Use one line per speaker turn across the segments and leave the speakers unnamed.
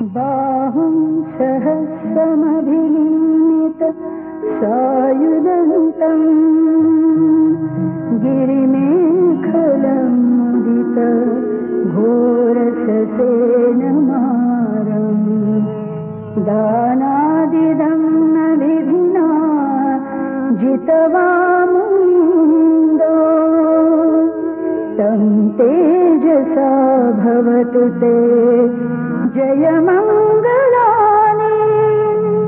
बाहुं सहस्रमभिनीत सायुधन्तम् गिरिमेखलमुदित घोरससेनमारम् दानादिदं न विधिना जितवामुन्दो तं तेजसा भवतु ते जयमङ्गलानि। मङ्गलानि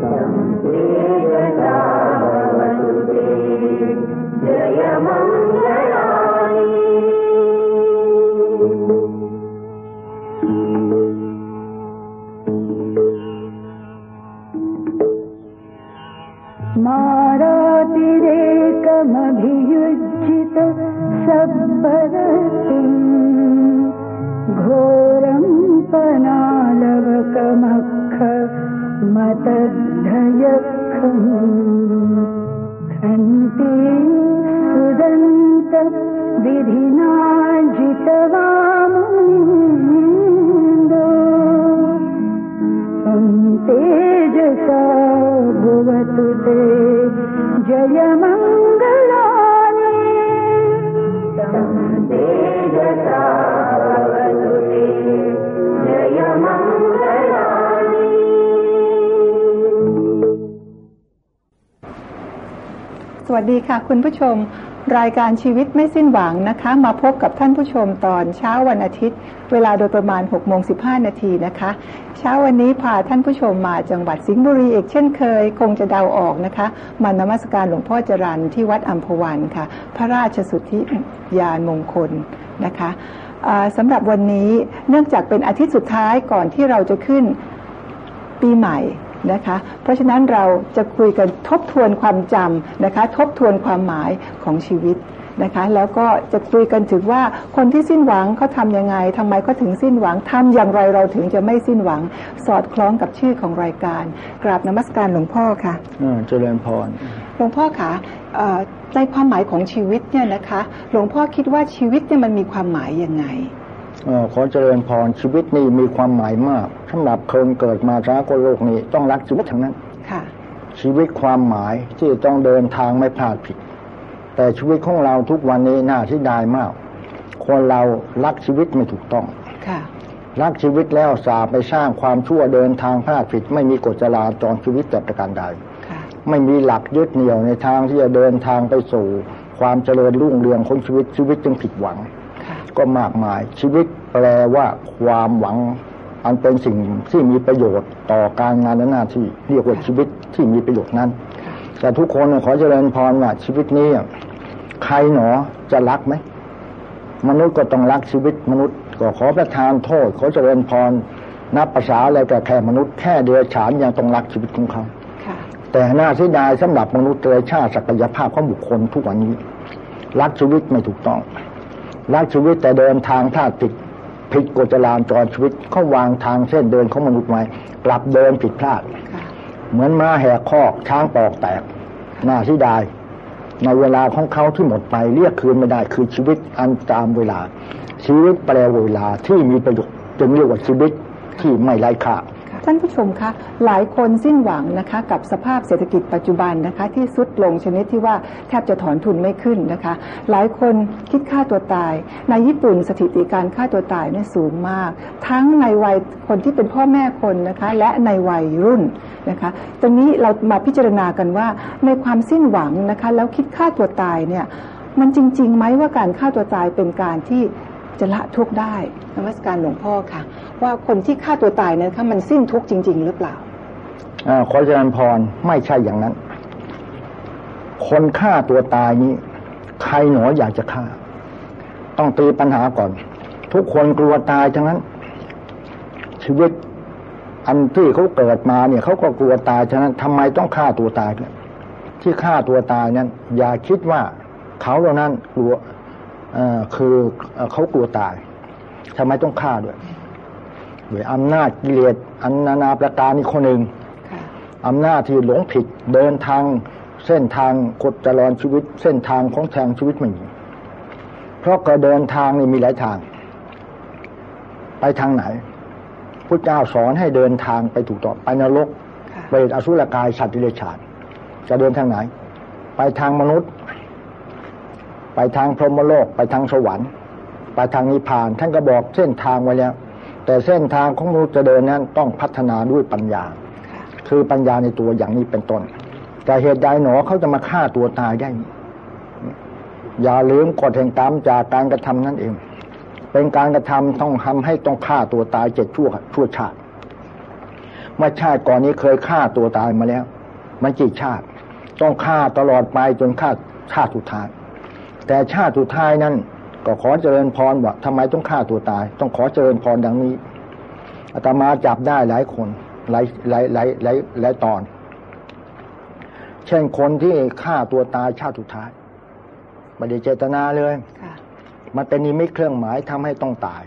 संस्ति धे सुदन्त
विधि วัสดีค่ะ คุณผู้ชม รายการชีวิตไม่สิ้นหวังนะคะ มาพบกับท่านผู้ชมตอนเช้าวันอาทิตย์ เวลาโดยประมาณ6โมง15นาทีนะคะ เช้าวันนี้พาท่านผู้ชมมาจังหวัดสิงห์บุรีอีกเช่นเคย คงจะเดาออกนะคะ มานมัสการหลวงพ่อจรันที่วัดอัมพวันค่ะ พระราชสุทธิยานมงคลนะคะสำหรับวันนี้เนื่องจากเป็นอาทิตย์สุดท้ายก่อนที่เราจะขึ้นปีใหม่ นะคะ เพราะฉะนั้นเราจะคุยกันทบทวนความจำนะคะ ทบทวนความหมายของชีวิตนะคะแล้วก็จะคุยกันถึงว่าคนที่สิ้นหวังเขาทำยังไงทำไมเขาถึงสิ้นหวังทำอย่างไรเราถึงจะไม่สิ้นหวัง สอดคล้องกับชื่อของรายการ กราบนมัสการหลวงพ่อค่ะ
อ่าเจริญพร
หลวงพ่อคะเอ่อในความหมายของชีวิตเนี่ยนะคะ หลวงพ่อคิดว่าชีวิตเนี่ยมันมีความหมายยังไง
เอ่อ ขอเจริญพรชีวิตนี่มีความหมายมากสำหรับคนเกิดมาช้ากโลกนี้ต้องรักชีวิตทั้งนั้น
ค่ะ
ชีวิตความหมายที่ต้องเดินทางไม่พลาดผิด แต่ชีวิตของเราทุกวันนี้น่าที่ดายมาก คนเรารักชีวิตไม่ถูกต้อง
ค่ะ
รักชีวิตแล้วสาไปสร้างความชั่วเดินทางพลาดผิด ไม่มีกฎจราจรชีวิตแต่ประการใด
ค่ะ
ไม่มีหลักยึดเหนี่ยวในทางที่จะเดินทางไปสู่ ความเจริญรุ่งเรืองของชีวิตชีวิตจึงผิดหวัง
ค่ะ
ก็มากมาย ชีวิตแปลว่าความหวัง อันเป็นสิ่งที่มีประโยชน์ต่อการงานและหน้าที่เรียกว่าชีวิตที่มีประโยชน์นั้น แต่ทุกคนขอเจริญพรว่าชีวิตนี้ ใครหนอจะรักไหมมนุษย์ก็ต้องรักชีวิตมนุษย์ ก็ขอประทานโทษ ขอเจริญพรนับภาษาอะไรแต่แค่มนุษย์แค่เดือฉานยังต้องรักชีวิตของเขา
ค่ะ
แต่น่าเสียดายสำหรับมนุษย์เลยชาติศักยภาพของบุคคลทุกวันนี้ รักชีวิตไม่ถูกต้อง รักชีวิตแต่เดินทางพลาดผิดผิดกฎจราจรชีวิตเขาวางทางเส้นเดินของมนุษย์ไว้กลับเดินผิดพลาด เหมือนม้าแหกคอกช้างปอกแตกน่าเสียดายในเวลาของเขาที่หมดไปเรียกคืนไม่ได้คือชีวิตอันตามเวลา ชีวิตแปลเวลาที่มีประโยชน์จึงเรียกว่าชีวิตที่ไม่ไร้ค่า
ท่านผู้ชมคะหลายคนสิ้นหวังนะคะกับสภาพเศรษฐกิจปัจจุบันนะคะที่สุดลงชนิดที่ว่าแทบจะถอนทุนไม่ขึ้นนะคะ หลายคนคิดฆ่าตัวตาย ในญี่ปุ่นสถิติการฆ่าตัวตายเนี่ยสูงมาก ทั้งในวัยคนที่เป็นพ่อแม่คนนะคะและในวัยรุ่นนะคะตรงนี้เรามาพิจารณากันว่าในความสิ้นหวังนะคะแล้วคิดฆ่าตัวตายเนี่ยมันจริงๆไหมว่าการฆ่าตัวตายเป็นการที่จะละทุกข์ได้นมัสการหลวงพ่อค่ะ ว่าคนที่ฆ่าตัวตายนั้นคะมันสิ้นทุกข์จริง ๆ หรือเปล่า
อาขอเจริญพรไม่ใช่อย่างนั้น คนฆ่าตัวตายนี้ ใครหนออยากจะฆ่า ต้องตีปัญหาก่อน ทุกคนกลัวตายทั้งนั้น ชีวิตอันที่เขาเกิดมาเนี่ยเขาก็กลัวตายฉะนั้นทำไมต้องฆ่าตัวตายเนี่ยที่ฆ่าตัวตายนั้น อย่าคิดว่าเขาเหล่านั้นกลัวอ่อคือเอ่อเขากลัวตายทำไมต้องฆ่าด้วย ด้วยอำนาจกิเลสอันนานาประการนี้คนหนึ่ง
ค่ะ
อำนาจที่หลงผิดเดินทางเส้นทางกฎจราจรชีวิต เส้นทางของทางชีวิตไม่มีเพราะการเดินทางนี่มีหลายทาง ไปทางไหนพพุทธเจ้าสอนให้เดินทางไปถูกต้องไปนรก
ค่ะ
เปรตอสุรกายสัตว์ดิเรกชันจะเดินทางไหน ไปทางมนุษย์ ไปทางพรหมโลก ไปทางสวรรค์ ไปทางนิพพาน ท่านก็บอกเส้นทางไว้แล้ว แต่เส้นทางของมนุษย์จะเดินนั้นต้องพัฒนาด้วยปัญญา
ค่ะ
คือปัญญาในตัวอย่างนี้เป็นต้น แต่เหตุใดหนอเขาจะมาฆ่าตัวตายได้ อย่าลืมกฎแห่งกรรมจากการกระทำนั่นเอง เป็นการกระทำต้องทำให้ต้องฆ่าตัวตายเจ็ดชั่วชั่วชาติเมื่อชาติก่อนนี้เคยฆ่าตัวตายมาแล้วมันกี่ชาติ ต้องฆ่าตลอดไปจนฆ่าชาติสุดท้าย แต่ชาติสุดท้ายนั้น ก็ขอเจริญพรว่าทำไมต้องฆ่าตัวตาย ต้องขอเจริญพรดังนี้อาตมาจับได้หลายคนหลายหลายหลายหลายหลายตอน เช่นคนที่ฆ่าตัวตายชาติสุดท้ายไม่ได้เจตนาเลย
ค่ะ
มันเป็นนิมิตเครื่องหมายทำให้ต้องตาย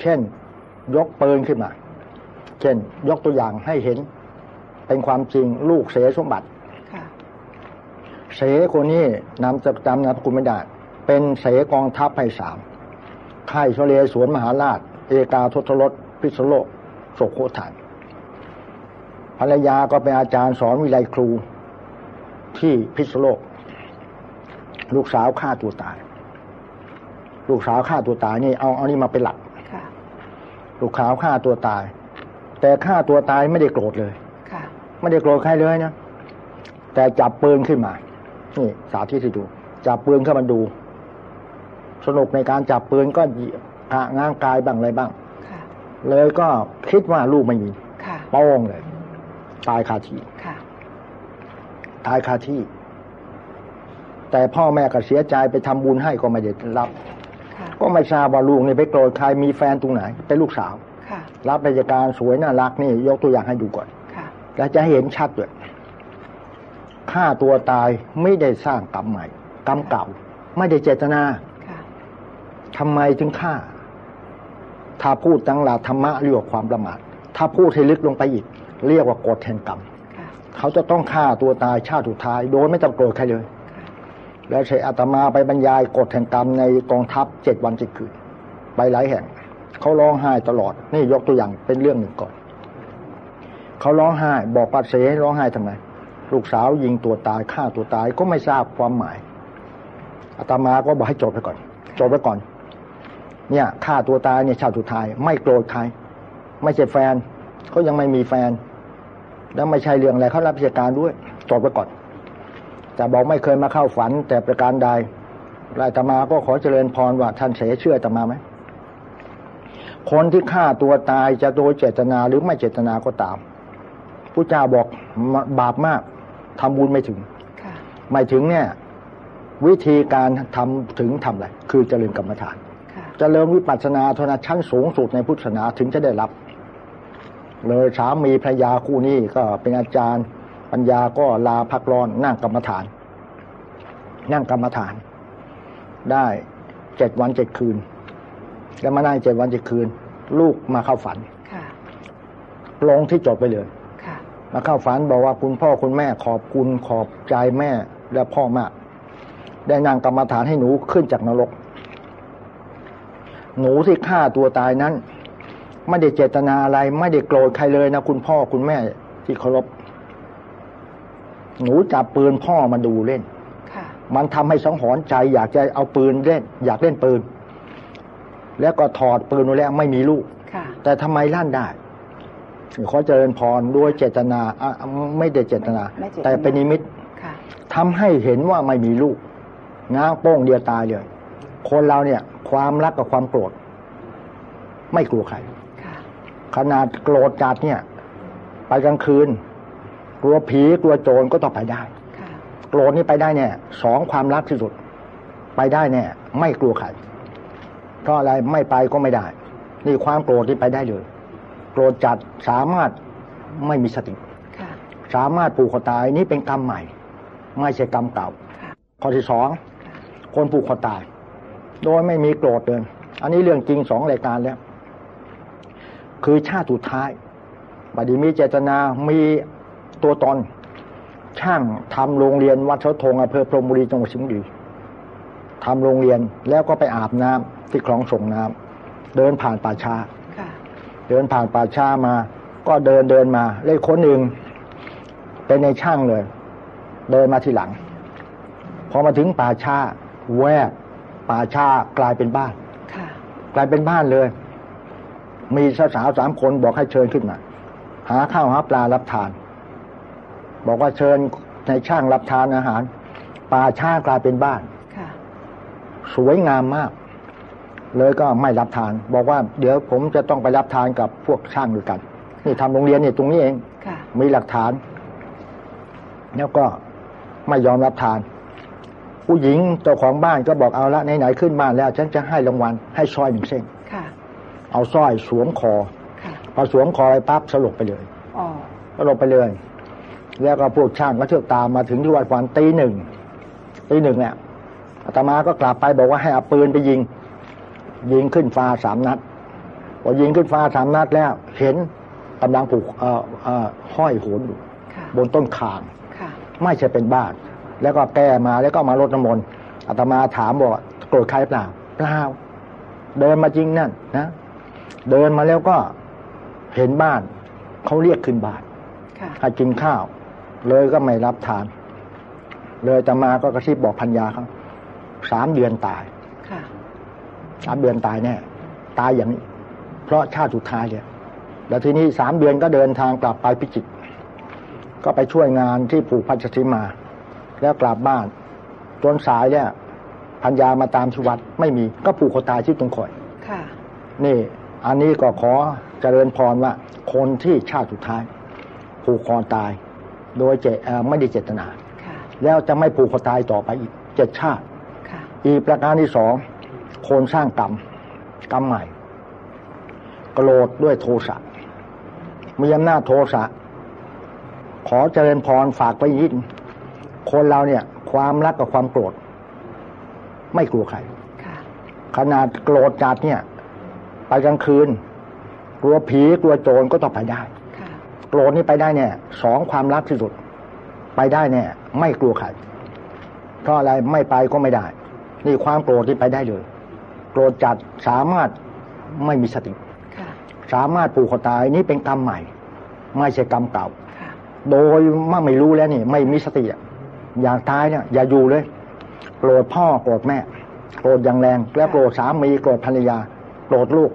เช่น ยกปืนขึ้นมา เช่น ยกตัวอย่างให้เห็น เป็นความจริงลูกเสสมบัติ
ค่ะ
เสคนนี้นำจะจำนามสกุลไม่ได้ เป็นเสกองทัพไพศาลค่ายชเลสวนมหาราช เอกาทศรสพิษณุโลกโศกโคฐานภรรยาก็เป็นอาจารย์สอนวิไลครู ที่พิษณุโลก ลูกสาวฆ่าตัวตาย ลูกสาวฆ่าตัวตายนี่เอาเอานี่มาเป็นหลัก
ค่ะ
ลูกสาวฆ่าตัวตาย แต่ฆ่าตัวตายไม่ได้โกรธเลย
ค่ะ
ไม่ได้โกรธใครเลยนะแต่จับปืนขึ้นมา นี่สาธิตให้ดู จับปืนเข้ามาดู สนุกในการจับปืนก็เหยียบกะง้างกายบ้างอะไรบ้าง
ค่ะ
เลยก็คิดว่าลูกไม่มี
ค่ะ
โป้งเลย ตายคาที่
ค่ะ
ตายคาที่ แต่พ่อแม่ก็เสียใจไปทำบุญให้ก็ไม่ได้รับ
ค่ะ
ก็ไม่ทราบว่าลูกนี่ไปโกรธใครมีแฟนตรงไหน เป็นลูกสาว
ค่ะ
รับราชการสวยน่ารักนี่ ยกตัวอย่างให้ดูก่อน
ค่ะ
และจะเห็นชัดด้วยฆ่าตัวตายไม่ได้สร้างกรรมใหม่ กรรมเก่า ไม่ได้เจตนา
ค่ะ
ทำไมถึงฆ่า ถ้าพูดตั้งหลักธรรมะเรียกว่าความประมาท ถ้าพูดให้ลึกลงไปอีก เรียกว่ากฎแห่งกรรม
ค่ะ
เขาจะต้องฆ่าตัวตายชาติสุดท้าย โดยไม่ต้องโกรธใครเลย
ค่ะ
แล้วใช้อาตมาไปบรรยายกฎแห่งกรรมในกองทัพเจ็ดวันเจ็ดคืนไปหลายแห่ง เขาร้องไห้ตลอด นี่ยกตัวอย่างเป็นเรื่องหนึ่งก่อน เขาร้องไห้บอกปัดเสให้ร้องไห้ทำไม ลูกสาวยิงตัวตายฆ่าตัวตายก็ไม่ทราบความหมายอาตมาก็บอกให้จดไปก่อนจดไปก่อน เนี่ยฆ่าตัวตายเนี่ยชาติสุดท้าย ไม่โกรธใคร ไม่ใช่แฟนเขายังไม่มีแฟน แล้วไม่ใช่เรื่องอะไรเขารับราชการด้วยจดไว้ก่อนแต่บอกไม่เคยมาเข้าฝัน แต่ประการใดรายตมาก็ขอเจริญพรว่าท่านเสเชื่อตมาไหมคนที่ฆ่าตัวตายจะโดยเจตนาหรือไม่เจตนาก็ตามผู้เจ้าบอกบาปมากทำบุญไม่ถึง
ค่ะ
ไม่ถึงเนี่ย วิธีการทำถึงทำอะไรคือเจริญกรรมฐาน
ค่ะ
เจริญวิปัสสนาเท่านั้นชั้นสูงสุดในพุทธศาสนาถึงจะได้รับ เลยสามีภรรยาคู่นี้ก็เป็นอาจารย์ ปัญญาก็ลาพักร้อนนั่งกรรมฐาน นั่งกรรมฐาน ได้เจ็ดวันเจ็ดคืน แล้วมานั่งเจ็ดวันเจ็ดคืน ลูกมาเข้าฝัน
ค่ะ
ลงที่จดไปเลย
ค่ะ
มาเข้าฝันบอกว่าคุณพ่อคุณแม่ขอบคุณขอบใจแม่และพ่อมาก ได้นางกรรมฐานให้หนูขึ้นจากนรก หนูที่ฆ่าตัวตายนั้น ไม่ได้เจตนาอะไร ไม่ได้โกรธใครเลยนะคุณพ่อคุณแม่ที่เคารพหนูจับปืนพ่อมาดูเล่น
ค่ะ
มันทำให้สังหรณ์ใจ อยากจะเอาปืนเล่น อยากเล่นปืน แล้วก็ถอดปืนมาแล้วไม่มีลูก
ค่ะ
แต่ทำไมลั่นได้ขอเจริญพรด้วยเจตนาอะไม่ได้เจตนา
ไม่เจตนา
แต่เป็นนิมิต
ค่ะ
ทำให้เห็นว่าไม่มีลูกง้างโป้งเดียวตายเลย คนเราเนี่ย ความรักกับความโกรธ ไม่กลัวใคร
ค่ะ
ขนาดโกรธจัดเนี่ย ไปกลางคืน กลัวผีกลัวโจรก็ต้องไปได้
ค่ะ
โกรธนี่ไปได้เนี่ยสองความรักที่สุด ไปได้เนี่ย ไม่กลัวใครเพราะอะไรไม่ไปก็ไม่ได้ นี่ความโกรธที่ไปได้เลย โกรธจัดสามารถไม่มีสติ
ค่ะ
สามารถผูกคอตายนี่เป็นกรรมใหม่ ไม่ใช่กรรมเก่า
ค่ะ
ข้อที่สองคนผูกคอตาย โดยไม่มีโกรธเลยอันนี้เรื่องจริงสองรายการแล้ว คือชาติสุดท้ายบัดนี้มีเจตนามีตัวตนช่างทำโรงเรียนวัดเสาธงอำเภอพรหมบุรีจังหวัดสิงห์บุรีทำโรงเรียนแล้วก็ไปอาบน้ำที่คลองส่งน้ำเดินผ่านป่าช้า
ค่ะ
เดินผ่านป่าช้ามา ก็เดินเดินมาเลยคนหนึ่งเป็นในช่างเลย เดินมาทีหลัง พอมาถึงป่าช้าแวบ ป่าช้ากลายเป็นบ้าน
ค่ะ
กลายเป็นบ้านเลย มีสาวสาวสามคนบอกให้เชิญขึ้นมา หาข้าวหาปลารับทาน บอกว่าเชิญในช่างรับทานอาหาร ป่าช้ากลายเป็นบ้าน
ค่ะ
สวยงามมาก เลยก็ไม่รับทาน บอกว่าเดี๋ยวผมจะต้องไปรับทานกับพวกช่างด้วยกัน นี่ทำโรงเรียนเนี่ยตรงนี้เอง
ค่ะ
มีหลักฐาน แล้วก็ไม่ยอมรับทาน ผู้หญิงเจ้าของบ้านก็บอกเอาละไหนๆขึ้นบ้านแล้ว ฉันจะให้รางวัลให้สร้อยหนึ่งเส้น
ค่ะ
เอาสร้อยสวมคอ
ค่ะ
พอสวมคอไปปั๊บสลบไปเลย
อ๋อ
สลบไปเลย แล้วก็พวกช่างก็เชือกตามมาถึงที่วัดวันตีหนึ่งตีหนึ่งเนี่ยอาตมาก็กลับไปบอกว่าให้เอาปืนไปยิง ยิงขึ้นฟ้าสามนัดพอยิงขึ้นฟ้าสามนัดแล้ว เห็นกำลังผูกเอ่อเอ่อห้อยโหนอยู่
ค่ะ
บนต้นขาง
ค่ะ
ไม่ใช่เป็นบ้าน แล้วก็แก้มาแล้วก็มารดน้ำมนต์อาตมาถามบอกว่าโกรธใครเปล่าเปล่าเดินมาจริงนั่นนะเดินมาแล้วก็เห็นบ้านเขาเรียกขึ้นบ้าน
ค่ะ
ให้กินข้าว เลยก็ไม่รับทาน เลยอาตมาก็กระซิบบอกพัญญาเขาสามเดือนตาย
ค่ะ
สามเดือนตายแน่ตายอย่างนี้ เพราะชาติสุดท้ายเนี่ยแล้วทีนี้สามเดือนก็เดินทางกลับไปพิจิตรก็ไปช่วยงานที่ผูกพันชติมา แล้วกลับบ้าน จนสายเนี่ยพัญญามาตามชีวัดไม่มีก็ผูกคอตายที่ตรงข่อย
ค่ะ
นี่อันนี้ก็ขอเจริญพรว่า คนที่ชาติสุดท้าย ผูกคอตาย โดยเจเอ่อไม่ได้เจตนา
ค่ะ
แล้วจะไม่ผูกคอตายต่อไปอีกเจ็ดชาติ
ค่ะ
อีกประการที่สองคนสร้างกรรมกรรมใหม่โกรธด้วยโทสะมีอำนาจโทสะขอเจริญพรฝากไปยิน คนเราเนี่ย ความรักกับความโกรธ ไม่กลัวใคร
ค่ะ
ขนาดโกรธจัดเนี่ย ไปกลางคืน กลัวผีกลัวโจรก็ต้องไปได้
ค่ะ
โกรธนี่ไปได้เนี่ยสองความรักที่สุด ไปได้เนี่ย ไม่กลัวใครเพราะอะไรไม่ไปก็ไม่ได้ นี่ความโกรธที่ไปได้เลย โกรธจัดสามารถไม่มีสติ
ค่ะ
สามารถผูกคอตายนี่เป็นกรรมใหม่ ไม่ใช่กรรมเก่า
ค่ะ
โดยเมื่อไม่รู้แล้วนี่ ไม่มีสติ อะอยากตายเนี่ยอย่าอยู่เลยโกรธพ่อโกรธแม่โกรธอย่างแรง แล้วโกรธสามีโกรธภรรยาโกรธลูก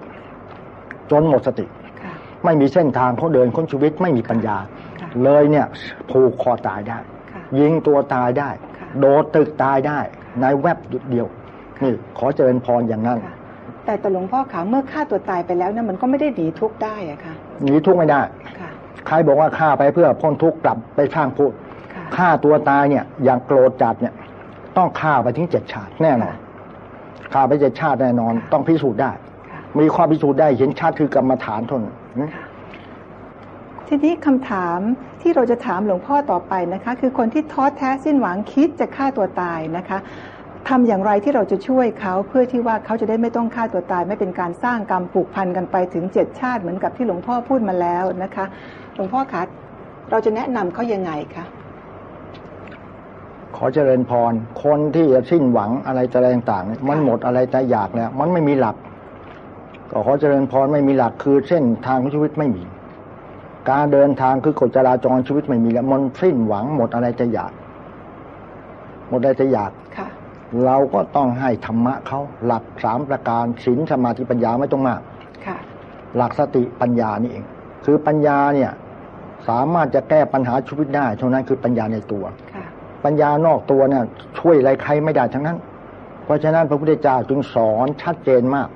จนหมดสติ
ค่ะ
ไม่มีเส้นทางเขาเดินค้นชีวิตไม่มีปัญญา
ค่ะ
เลยเนี่ยผูกคอตายได้
ค่ะ
ยิงตัวตายได้
ค่ะ
โดดตึกตายได้ ในแวบเดียว นี่ขอเจริญพรอย่างนั้น
ค่ะแต่แต่หลวงพ่อขาเมื่อฆ่าตัวตายไปแล้วเนี่ยมันก็ไม่ได้หนีทุกข์ได้อะค่ะ
หนีทุกข์ไม่ได้
ค่ะ
ใครบอกว่าฆ่าไปเพื่อพ้นทุกข์กลับไปสร้างทุกข์
ค่ะ
ฆ่าตัวตายเนี่ยอย่างโกรธจัดเนี่ย ต้องฆ่าไปถึงเจ็ดชาติแน่นอนฆ่าไปเจ็ดชาติแน่นอน ต้องพิสูจน์ได้ มีข้อพิสูจน์ได้เห็นชัดคือกรรมฐานทนน
ค่ะทีนี้คำถามที่เราจะถามหลวงพ่อต่อไปนะคะ คือคนที่ท้อแท้สิ้นหวังคิดจะฆ่าตัวตายนะคะทำอย่างไรที่เราจะช่วยเขาเพื่อที่ว่าเขาจะได้ไม่ต้องฆ่าตัวตาย ไม่เป็นการสร้างกรรมผูกพันกันไปถึงเจ็ดชาติเหมือนกับที่หลวงพ่อพูดมาแล้วนะคะ หลวงพ่อคะเราจะแนะนำเขายังไงคะ
ขอเจริญพร คนที่จะสิ้นหวังอะไรจะอะไรต่างๆเนี่ยมันหมดอะไรแต่อยากแล้ว มันไม่มีหลัก ก็ขอเจริญพรไม่มีหลักคือเส้นทางของชีวิตไม่มี การเดินทางคือกฎจราจรชีวิตไม่มีแล้ว มันสิ้นหวังหมดอะไรจะอยาก หมดอะไรจะอยาก
ค่ะ
เราก็ต้องให้ธรรมะเขาหลักสามประการศีลสมาธิปัญญาไม่ต้องมาก
ค่ะ
หลักสติปัญญานี่เอง คือปัญญาเนี่ย สามารถจะแก้ปัญหาชีวิตได้เท่านั้นคือปัญญาในตัว
ค่ะ
ปัญญานอกตัวเนี่ยช่วยอะไรใครไม่ได้ทั้งนั้น เพราะฉะนั้นพระพุทธเจ้าจึงสอนชัดเจนมาก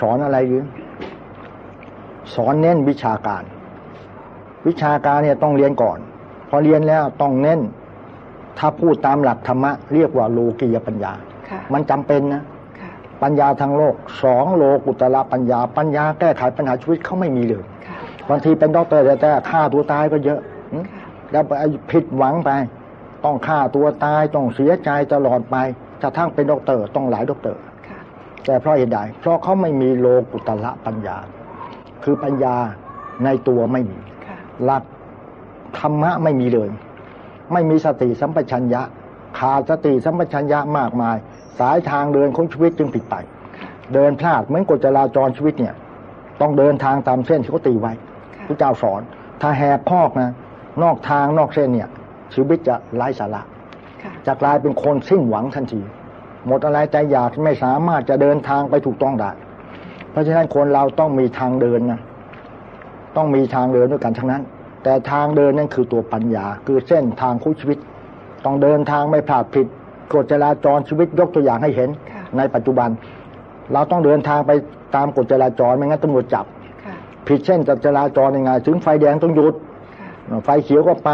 สอนอะไรหรือสอนเน้นวิชาการ วิชาการเนี่ยต้องเรียนก่อน พอเรียนแล้วต้องเน้น ถ้าพูดตามหลักธรรมะ เรียกว่าโลกียปัญญา
ค่ะ
มันจำเป็นนะ
ค่ะ
ปัญญาทางโลกสองโลกุตละปัญญา ปัญญาแก้ไขปัญหาชีวิตเขาไม่มีเลย
ค่ะ
บางทีเป็นด็อกเตอร์แต่แต่ฆ่าตัวตายก็เยอะหึ
ค่ะ
แล้วไปผิดหวังไป ต้องฆ่าตัวตายต้องเสียใจตลอดไปจะทั้งเป็นด็อกเตอร์ต้องหลายด็อกเตอร์
ค่ะ
แต่เพราะเหตุใดเพราะเขาไม่มีโลกุตรปัญญา คือปัญญาในตัวไม่มี
ค่ะ
หลักธรรมะไม่มีเลย ไม่มีสติสัมปชัญญะ ขาดสติสัมปชัญญะมากมาย สายทางเดินของชีวิตจึงผิดไป
ค่ะ
เดินพลาดเหมือนกฎจราจรชีวิตเนี่ยตต้องเดินทางตามเส้นที่เขาตีไว้
ค่ะ
พระเจ้าสอน ถ้าแหกคอกนะนอกทางนอกเส้นเนี่ย ชีวิตจะไร้สาระ
ค่ะ
จะกลายเป็นคนสิ้นหวังทันที หมดอะไรใจอยากไม่สามารถจะเดินทางไปถูกต้องได้ เพราะฉะนั้นคนเราต้องมีทางเดินนะต้องมีทางเดินด้วยกันทั้งนั้น แต่ทางเดินนั่นคือตัวปัญญา คือเส้นทางคู่ชีวิต ต้องเดินทางไม่พลาดผิดกฎจราจรชีวิตยกตัวอย่างให้เห็น
ค่ะ
ในปัจจุบัน เราต้องเดินทางไปตามกฎจราจรไม่งั้นตำรวจจับ
ค่ะ
ผิดเส้นจราจรยังไงถึงไฟแดงต้องหยุด
ค่ะ
ไฟเขียวก็ไป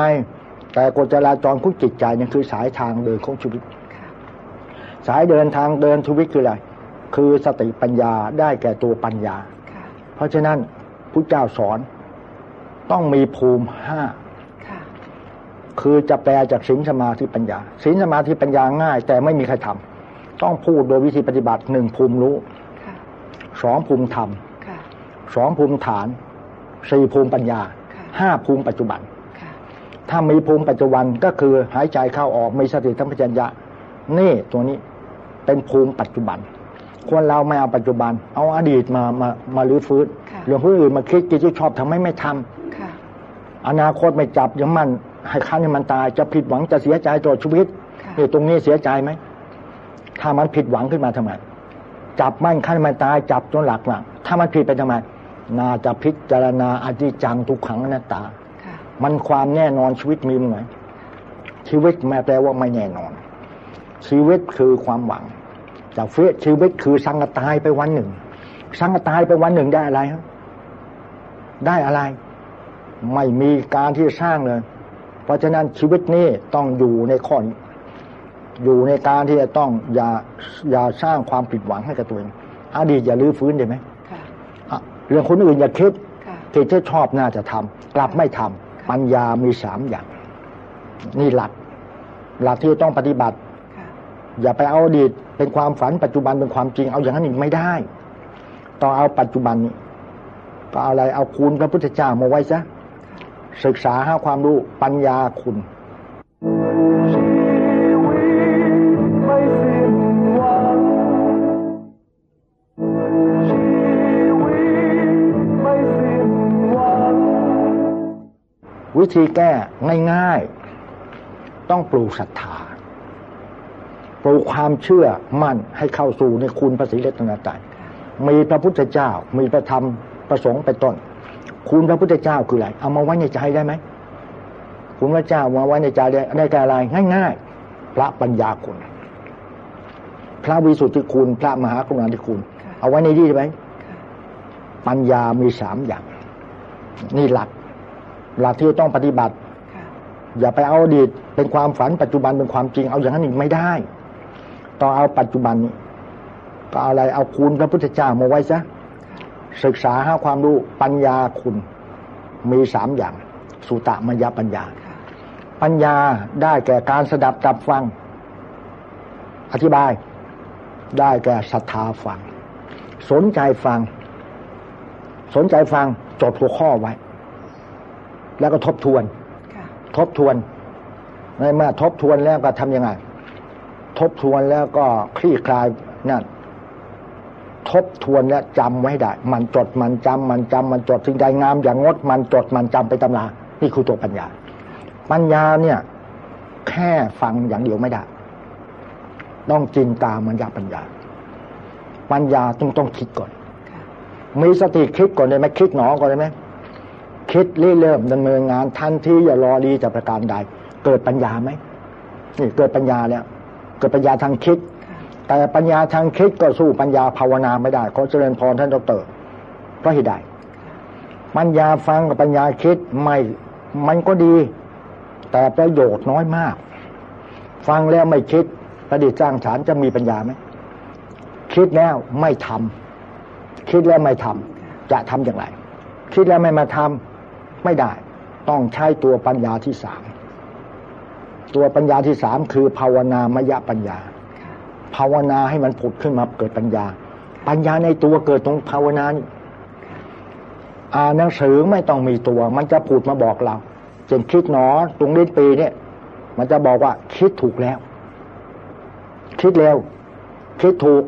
แต่กฎจราจรของจิตใจเนี่ยคือสายทางเดินของชีวิต
ค่ะ
สายเดินทางเดินชีวิตคืออะไร คือสติปัญญาได้แก่ตัวปัญญา
ค่ะ
เพราะฉะนั้นพุทธเจ้าสอนต้องมีภูมิห้า
ค่ะ
คือจะแปลจากศีลสมาธิปัญญาศีลสมาธิปัญญาง่าย แต่ไม่มีใครทำต้องพูดโดยวิธีปฏิบัติหนึ่งภูมิรู้
ค่ะ
สองภูมิธรรม
ค่ะ
สองภูมิฐานสี่ภูมิปัญญา
ค่ะ
ห้าภูมิปัจจุบัน
ค่ะ
ถ้ามีภูมิปัจจุบันก็คือหายใจเข้าออกมีสติธรรมปัญญะนี่ตัวนี้เป็นภูมิปัจจุบันคนเราไม่เอาปัจจุบัน เอาอดีตมามามาลื้อฟื้น
ค่ะ
เรื่องผู้อื่นมาคิดกิจที่ชอบทำไมไม่ทำ
ค่ะ
อนาคตไม่จับอยังมันให้คันให้มันตายจะผิดหวังจะเสียใจตลอดชีวิต
ค่ะ
นี่ตรงนี้เสียใจไหมถ้ามันผิดหวังขึ้นมาทำไม จับมันคันให้มันตายจับจนหลักหลังถ้ามันผิดไปทำไมน่าจะพิจารณาอธิจังทุกขังอนัตตา
ค่ะ
มันความแน่นอนชีวิตมีมั้ยชีวิตแม้แปลว่าไม่แน่นอน ชีวิตคือความหวังจากเฟสชีวิตคือสังกตายไปวันหนึ่ง สังกตายไปวันหนึ่งได้อะไรครับได้อะไร ไม่มีการที่จะสร้างเลย เพราะฉะนั้นชีวิตนี้ต้องอยู่ในข้อนี้อยู่ในการที่จะต้องอย่าอย่าสร้างความผิดหวังให้กับตัวเองอดีตอย่าลื้อฟื้นได้ไหม
ค่ะ
อะเรื่องคนอื่นอย่าคิด
ค่ะ
ที่จะชอบน่าจะทำกลับไม่ทำ ปัญญามีสามอย่าง นี่หลัก หลักที่ต้องปฏิบัติ
ค่ะ
อย่าไปเอาอดีตเป็นความฝันปัจจุบันเป็นความจริง เอาอย่างนั้นอีกไม่ได้ ต้องเอาปัจจุบันนี้ก็เอาอะไรเอาคุณพระพุทธเจ้ามาไว้ซะศึกษาหาความรู้ปัญญาคุณ
วิ
ธีแก้ง่ายๆ ต้องปลูกศรัทธาปลูกความเชื่อมั่นให้เข้าสู่ในคุณพระศรีรัตนตรัยมีพระพุทธเจ้า มีพระธรรมประสงค์เป็นต้น คุณพระพุทธเจ้าคืออะไรเอามาไว้ในใจได้ไหมคุณพระเจ้ามาไว้ในใจได้ได้แก่อะไรง่าย ๆ พระปัญญาคุณ พระวิสุทธิคุณ พระมหากรุณาธิคุณ
ค่ะ
เอาไว้ในที่ไหม
ค่ะ
ปัญญามีสามอย่าง นี่หลัก หลักที่ต้องปฏิบัติ
ค่ะ
อย่าไปเอาอดีตเป็นความฝันปัจจุบันเป็นความจริง เอาอย่างนั้นอีกไม่ได้ ต้องเอาปัจจุบันนี้ก็เอาอะไรเอาคุณพระพุทธเจ้ามาไว้ซะศึกษาหาความรู้ปัญญาคุณ มีสามอย่าง สุตมยปัญญา
ค่ะ
ปัญญาได้แก่การสดับตับฟัง อธิบาย ได้แก่ศรัทธาฟัง สนใจฟัง สนใจฟังจดหัวข้อไว้ แล้วก็ทบทวน
ค่ะ
ทบทวนในเมื่อทบทวนแล้วก็ทำยังไง ทบทวนแล้วก็คลี่คลายนั่นทบทวนและจำไว้ได้ มันจดมันจำมันจำมันจดสิ่งใดงามอย่างงด มันจดมันจำไปตำรานี่คือตัวปัญญา ปัญญาเนี่ย แค่ฟังอย่างเดียวไม่ได้ ต้องจินตามมันยาปัญญา ปัญญาต้องต้องคิดก่อน
ค่ะ
มีสติคิดก่อนได้ไหมคิดหนอก่อนได้ไหม คิดเริ่มดำเนินงานทันทีอย่ารอรีจากประการใด เกิดปัญญาไหมนี่เกิดปัญญาแล้วเกิดปัญญาทางคิด แต่ปัญญาทางคิดก็สู้ปัญญาภาวนาไม่ได้ขอเจริญพรท่านดรเพราะเหตุใดปัญญาฟังกับปัญญาคิดไม่มันก็ดี แต่ประโยชน์น้อยมาก ฟังแล้วไม่คิดประดิษฐ์สร้างสารจะมีปัญญาไหมคิดแล้วไม่ทำคิดแล้วไม่ทำจะทำอย่างไร คิดแล้วไม่มาทำ ไม่ได้ ต้องใช้ตัวปัญญาที่สามตัวปัญญาที่สามคือภาวนามยปัญญา
ค่ะ
ภาวนาให้มันผุดขึ้นมาเกิดปัญญา ปัญญาในตัวเกิดตรงภาวนานี่อ่านหนังสือไม่ต้องมีตัว มันจะผุดมาบอกเราเช่นคิดหนอตรงลิ้นปีเนี่ย มันจะบอกว่าคิดถูกแล้ว คิดเร็ว คิดถูก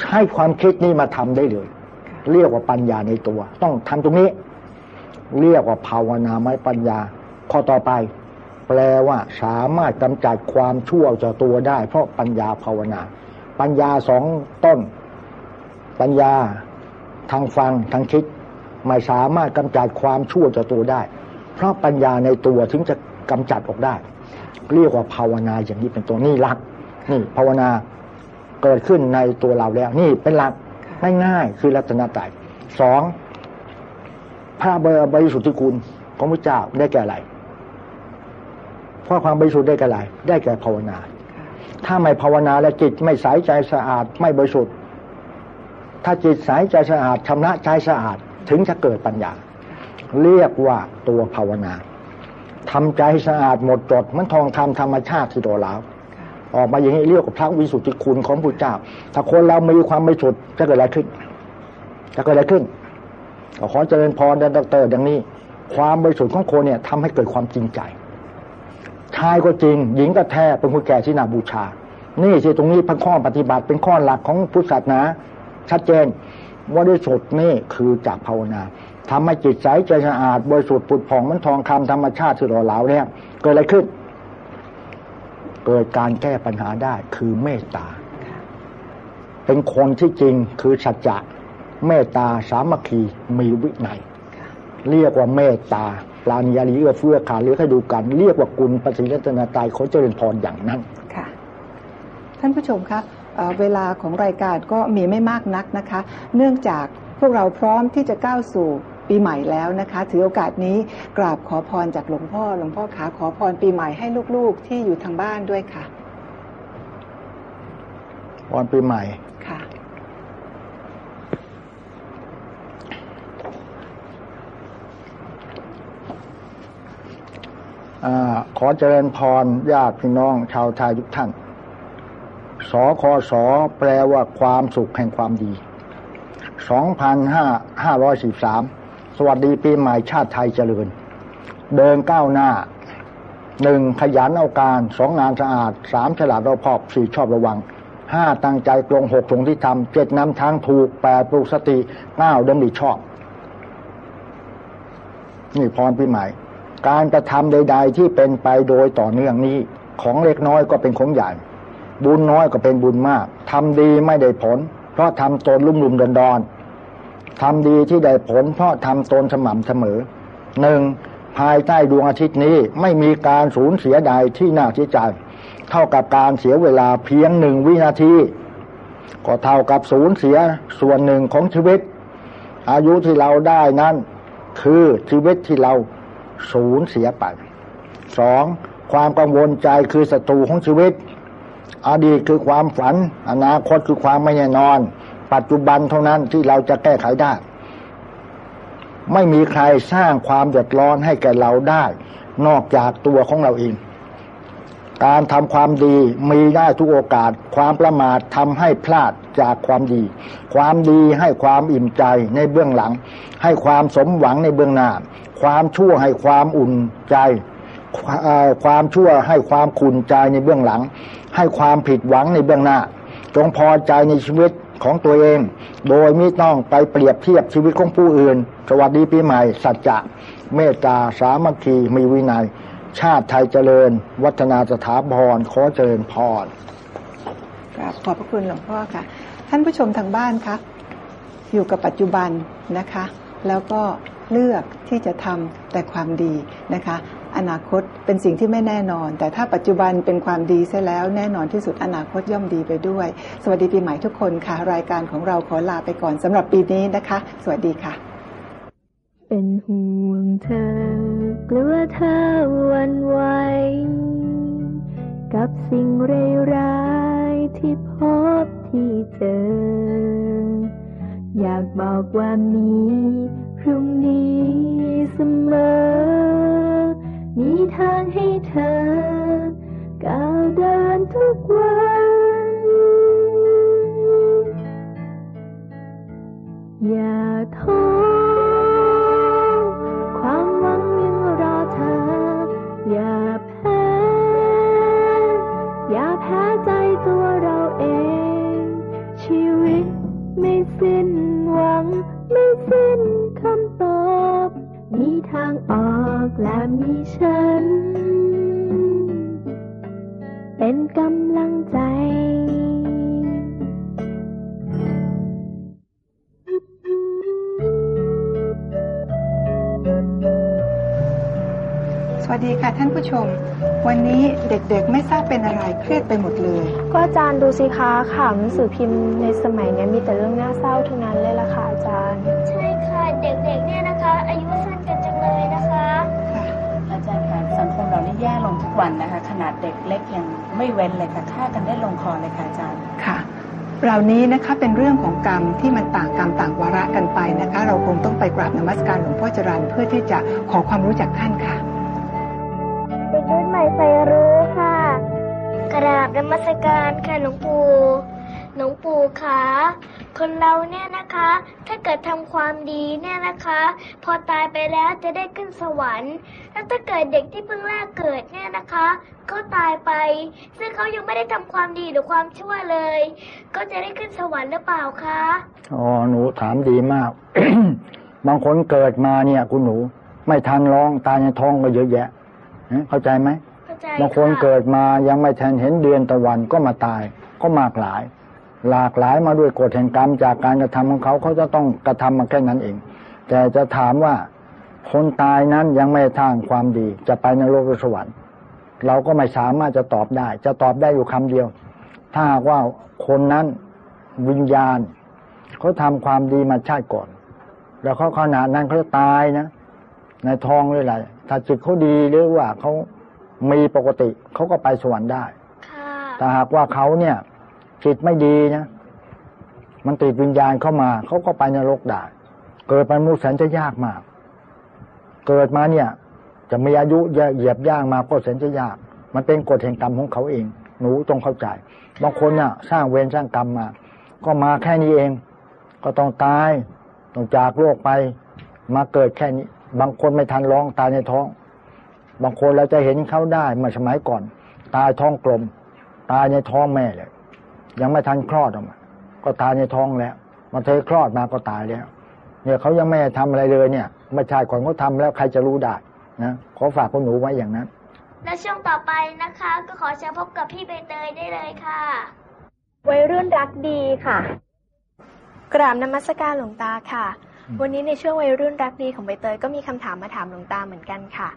ใช้ความคิดนี่มาทำได้เลย
ค่ะ
เรียกว่าปัญญาในตัว ต้องทำตรงนี้ เรียกว่าภาวนาไม่ปัญญา ข้อต่อไป แปลว่าสามารถกำจัดความชั่วจากตัวได้ เพราะปัญญาภาวนา ปัญญาสองต้น ปัญญาทางฟังทางคิด ไม่สามารถกำจัดความชั่วจากตัวได้ เพราะปัญญาในตัวถึงจะกำจัดออกได้ เรียกว่าภาวนาอย่างนี้เป็นตัวนี่หลัก นี่ภาวนาเกิดขึ้นในตัวเราแล้ว นี่เป็นหลักง่ายๆคือรัตนตรัยสอง พระบริสุทธิคุณของพระเจ้าได้แก่อะไรเพราะความบริสุทธิ์ได้แก่อะไร ได้แก่ภาวนา ถ้าไม่ภาวนาและจิตไม่ใสใจสะอาดไม่บริสุทธิ์ ถ้าจิตใสใจสะอาดชำระใจสะอาดถึงจะเกิดปัญญา เรียกว่าตัวภาวนาทำใจสะอาดหมดจดมันทองคำธรรมชาติที่ตัวเราออกมาอย่างนี้เรียกว่าพระวิสุทธิคุณของพระเจ้า ถ้าคนเรามีความไม่สุดจะเกิดอะไรขึ้น จะเกิดอะไรขึ้นก็ ขอเจริญพรดรดังนี้ ความบริสุทธิ์ของคนเนี่ยทำให้เกิดความจริงใจ ชายก็จริง หญิงก็แท้เป็นคนแก่ที่นาบูชา นี่สิตรงนี้พันข้อปฏิบัติเป็นข้อหลักของพุทธศาสนา ชัดเจนว่าด้วยสุดนี่คือจากภาวนาทำให้จิตใสใจสะอาดบริสุทธิ์ผุดผ่องมันทองคำธรรมชาติที่หล่อเหลาเนี่ยเกิดอะไรขึ้น เกิดการแก้ปัญหาได้คือเมตตา เป็นคนที่จริงคือสัจจะ เมตตาสามัคคีมีวินัยเรียกว่าเมตตาปราณียาลีเอื้อเฟื้อขาเลี้ยงให้ดูกัน เรียกว่ากุลปฏิรัตนาตายขอเจริญพรอย่างนั้น
ค่ะ ท่านผู้ชมครับเอ่อเวลาของรายการก็มีไม่มากนักนะคะ เนื่องจากพวกเราพร้อมที่จะก้าวสู่ปีใหม่แล้วนะคะ ถือโอกาสนี้กราบขอพรจากหลวงพ่อ หลวงพ่อขาขอพรปีใหม่ให้ลูกๆที่อยู่ทางบ้านด้วยค่ะ
วันปีใหม่
ค่ะ
อขอเจริญพรญาติพี่น้องชาวไทยทุกท่าน สคสแปลว่าความสุขแห่งความดี 2,543 สวัสดีปีใหม่ชาติไทยเจริญ เดินก้าวหน้าหนึ่งขยันเอาการสองงานสะอาดสามฉลาดรอบคอบสี่ชอบระวังห้าตั้งใจตรงหกตรงที่ทำเจ็ดนำทางถูกแปดปลูกสติเก้าดำริชอบ นี่พรปีใหม่ การกระทำใด ๆ ที่เป็นไปโดยต่อเนื่องนี้ ของเล็กน้อยก็เป็นของใหญ่ บุญน้อยก็เป็นบุญมากทำดีไม่ได้ผล เพราะทำตนลุ่มลุมดอนดอนทำดีที่ได้ผล เพราะทำตนสม่ำเสมอหนึ่งภายใต้ดวงอาทิตย์นี้ไม่มีการสูญเสียใดที่น่าเสียใจเท่ากับการเสียเวลาเพียงหนึ่งวินาที ก็เท่ากับสูญเสียส่วนหนึ่งของชีวิต อายุที่เราได้นั้น คือชีวิตที่เรา สูญเสียไปสองความกังวลใจคือศัตรูของชีวิต อดีตคือความฝัน อนาคตคือความไม่แน่นอน ปัจจุบันเท่านั้นที่เราจะแก้ไขได้ ไม่มีใครสร้างความเดือดร้อนให้แก่เราได้ นอกจากตัวของเราเอง การทำความดีมีได้ทุกโอกาส ความประมาททำให้พลาดจากความดี ความดีให้ความอิ่มใจในเบื้องหลัง ให้ความสมหวังในเบื้องหน้า ความชั่วให้ความอุ่นใจ ความชั่วให้ความขุนใจในเบื้องหลัง ให้ความผิดหวังในเบื้องหน้า จงพอใจในชีวิตของตัวเอง โดยไม่ต้องไปเปรียบเทียบชีวิตของผู้อื่น สวัสดีปีใหม่ สัจจะ เมตตาสามัคคีมีวินัย ชาติไทยเจริญ วัฒนาสถาพรขอเจริญพร
กราบขอบพระคุณหลวงพ่อค่ะ ท่านผู้ชมทางบ้านคะอยู่กับปัจจุบันนะคะ แล้วก็ เลือกที่จะทำแต่ความดีนะคะ อนาคตเป็นสิ่งที่ไม่แน่นอน แต่ถ้าปัจจุบันเป็นความดีเสียแล้วแน่นอนที่สุดอนาคตย่อมดีไปด้วย สวัสดีปีใหม่ทุกคนค่ะ รายการของเราขอลาไปก่อนสำหรับปีนี้นะคะ สวัสดีค่ะ
เป็นห่วงเธอกลัวเธอวันไหวกับสิ่งร้ายที่พบที่เจอ อยากบอกว่ามี พรุ่งนี้เสมอ มีทางให้เธอ ก้าวเดินทุกวันอย่าท้อางออกและมีฉัน เป็นกำลังใจ
สวัสดีค่ะท่านผู้ชม วันนี้เด็กๆไม่ทราบเป็นอะไรเครียดไปหมดเลย
ก็อาจารย์ดูสิคะข่าวหนังสือพิมพ์ในสมัยเนี้ยมีแต่เรื่องน่าเศร้าทั้งนั้นเลยล่ะ
นนะคะ
ขนาดเด็กเล็กยังไม่เว้นเลยค่ะฆ่ากันได้ลงคอเลยค่ะอาจารย์
ค่ะเหล่านี้นะคะเป็นเรื่องของกรรมที่มันต่างกรรมต่างวาระกันไปนะคะ เราคงต้องไปกราบนมัสการหลวงพ่อจรันเพื่อที่จะขอความรู้จากท่านค่ะ
เด็กรุ่นใหม่ใฝ่รู้ค่ะ กราบนมัสการค่ะหลวงปู่หลวงปู่คะคนเราเนี่ยนะคะ ถ้าเกิดทำความดีเนี่ยนะคะ พอตายไปแล้วจะได้ขึ้นสวรรค์ แล้วถ้าเกิดเด็กที่เพิ่งแรกเกิดเนี่ยนะคะก็ตายไป ซึ่งเขายังไม่ได้ทำความดีหรือความชั่วเลย ก็จะได้ขึ้นสวรรค์หรือเปล่าคะ
อ๋อ หนูถามดีมาก บางคนเกิดมาเนี่ย คุณหนู ไม่ทันร้องตายในท้องก็เยอะแยะเอ๊ะเข้าใจไหม
เข้าใจ
บางคน
ค่ะ
เกิดมายังไม่ทันเห็นเดือนตะวันก็มาตายก็มากหลาย หลากหลายมาด้วยกฎแห่งกรรมจากการกระทำของเขาเขาจะต้องกระทำมาแค่นั้นเอง แต่จะถามว่าคนตายนั้นยังไม่ทางความดี จะไปนรกหรือสวรรค์ เราก็ไม่สามารถจะตอบได้ จะตอบได้อยู่คำเดียว ถ้าหากว่าคนนั้นวิญญาณเขาทำความดีมาชาติก่อน แล้วเขาขนาดนั้นเขาจะตายนะ ในท้องหรืออะไรถ้าจิตเขาดีหรือว่าเขามีปกติเขาก็ไปสวรรค์ได้
ค่ะ
แต่หากว่าเขาเนี่ย จิตไม่ดีนะ มันติดวิญญาณเข้ามา เขาก็ไปนรกได้เกิดเป็นมนุษย์แสนจะยากมาก เกิดมาเนี่ย จะมีอายุเหยียบย่างมาก็แสนจะยาก มันเป็นกฎแห่งกรรมของเขาเอง หนูต้องเข้าใจ บางคนน่ะ สร้างเวรสร้างกรรมมา ก็มาแค่นี้เอง ก็ต้องตาย ต้องจากโลกไป มาเกิดแค่นี้ บางคนไม่ทันร้องตายในท้อง บางคนเราจะเห็นเขาได้เมื่อสมัยก่อน ตายท้องกลม ตายในท้องแม่เลย ยังไม่ทันคลอดออกมาก็ตายในท้องแล้วมาเทคลอดมาก็ตายแล้ว เนี่ยเขายังไม่ได้ทำอะไรเลยเนี่ยไม่ใช่ก่อนเขาทำแล้วใครจะรู้ได้นะขอฝากคุณหนูไว้อย่างนั้น
และช่วงต่อไปนะคะ ก็ขอเชิญพบกับพี่ใบเตยได้เลยค่ะ
วัยรุ่นรักดีค่ะ กราบนมัสการหลวงตาค่ะ วันนี้ในช่วงวัยรุ่นรักดีของใบเตยก็มีคำถามมาถามหลวงตาเหมือนกันค่ะ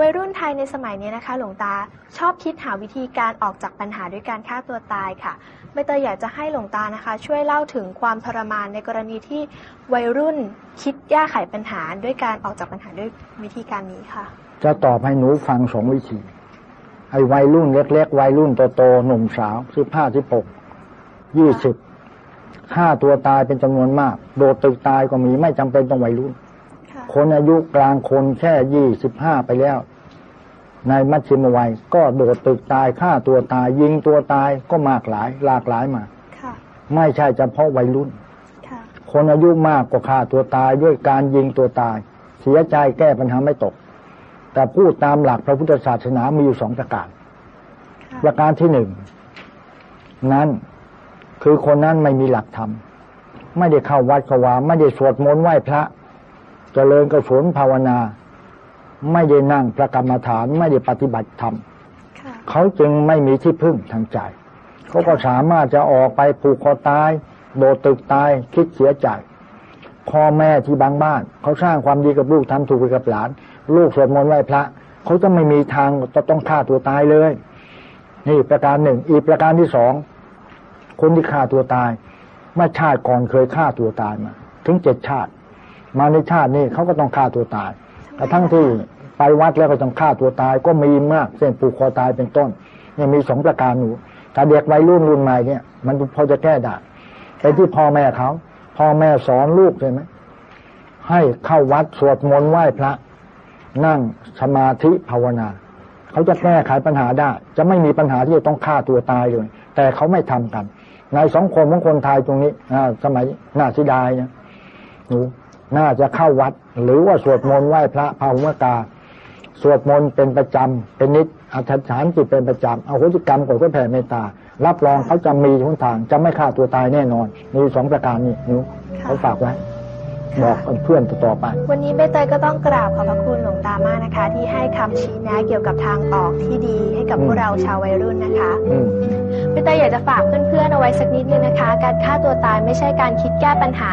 วัยรุ่นไทยในสมัยนี้นะคะ หลวงตาชอบคิดหาวิธีการออกจากปัญหาด้วยการฆ่าตัวตายค่ะใบเตยอยากจะให้หลวงตานะคะ ช่วยเล่าถึงความทรมานในกรณีที่วัยรุ่นคิดแก้ไขปัญหาด้วยการออกจากปัญหาด้วยวิธีการนี้ค่ะ
จะตอบให้หนูฟังสองวิธีไอ้วัยรุ่นเล็กๆวัยรุ่นโตๆหนุ่มสาวสิบห้าสิบหกยี่สิบฆ่าตัวตายเป็นจำนวนมาก โดดตึกตายก็มีไม่จำเป็นต้องวัยรุ่น
ค่ะ
คนอายุกลางคนแค่ยี่สิบห้าไปแล้ว ในมัชชิมวัย ก็โดดตึกตายฆ่าตัวตายยิงตัวตายก็มากหลายหลากหลายมา
ค่ะ
ไม่ใช่เฉพาะวัยรุ่น
ค่ะ
คนอายุมากก็ฆ่าตัวตายด้วยการยิงตัวตาย เสียใจแก้ปัญหาไม่ตก แต่พูดตามหลักพระพุทธศาสนามีอยู่สองประการ
ค่ะ
ประการที่หนึ่งนั้นคือคนนั้นไม่มีหลักธรรมไม่ได้เข้าวัดเข้าวาไม่ได้สวดมนต์ไหว้พระ เจริญกศลภาวนา ไม่ได้นั่งประกรรมฐานไม่ได้ปฏิบัติธรรม
ค่ะ
เขาจึงไม่มีที่พึ่งทางใจ เขาก็สามารถจะออกไปผูกคอตาย โดดตึกตายคิดเสียใจพ่อแม่ที่บางบ้าน เขาสร้างความดีกับลูกทำถูกไปกับหลาน ลูกสวดมนต์ไหว้พระ เขาจะไม่มีทางจะต้องฆ่าตัวตายเลย นี่ประการหนึ่ง อีกประการที่สองคนที่ฆ่าตัวตายเมื่อชาติก่อนเคยฆ่าตัวตายมา ถึงเจ็ดชาติ มาในชาตินี้เขาก็ต้องฆ่าตัวตายกระทั่งที่ไปวัดแล้วก็ต้องฆ่าตัวตาย ก็มีมากเช่นผูกคอตายเป็นต้นเนี่ยมีสองประการหนูถ้าเด็กวัยรุ่นรุ่นใหม่เนี่ย มันพอจะแก้ได้เป็นที่พ่อแม่เขาพ่อแม่สอนลูกใช่ไหมให้เข้าวัดสวดมนต์ไหว้พระ นั่งสมาธิภาวนา เขาจะแก้ไขปัญหาได้ จะไม่มีปัญหาที่จะต้องฆ่าตัวตายเลย แต่เขาไม่ทำกัน ในสังคมของคนไทยตรงนี้อ่าสมัยน่าเสียดายนะหนู น่าจะเข้าวัด หรือว่าสวดมนต์ไหว้พระภาวกา สวดมนต์เป็นประจำเป็นนิดอธิษฐานจิตเป็นประจำเอาพฤติกรรมก่อนก็แผ่เมตตา รับรองเขาจะมีทุนทางจะไม่ฆ่าตัวตายแน่นอน มีสองประการนี้หนูเขาฝากไว้ บอกเพื่อนต่อๆไป
วันนี้ใบเตยก็ต้องกราบขอบพระคุณหลวงตามากนะคะ ที่ให้คำชี้แนะเกี่ยวกับทางออกที่ดีให้กับ
อืม
พวกเราชาววัยรุ่นนะคะ
อืม
ใบเตยอยากจะฝากเพื่อนๆเอาไว้สักนิดนึงนะคะ การฆ่าตัวตายไม่ใช่การคิดแก้ปัญหา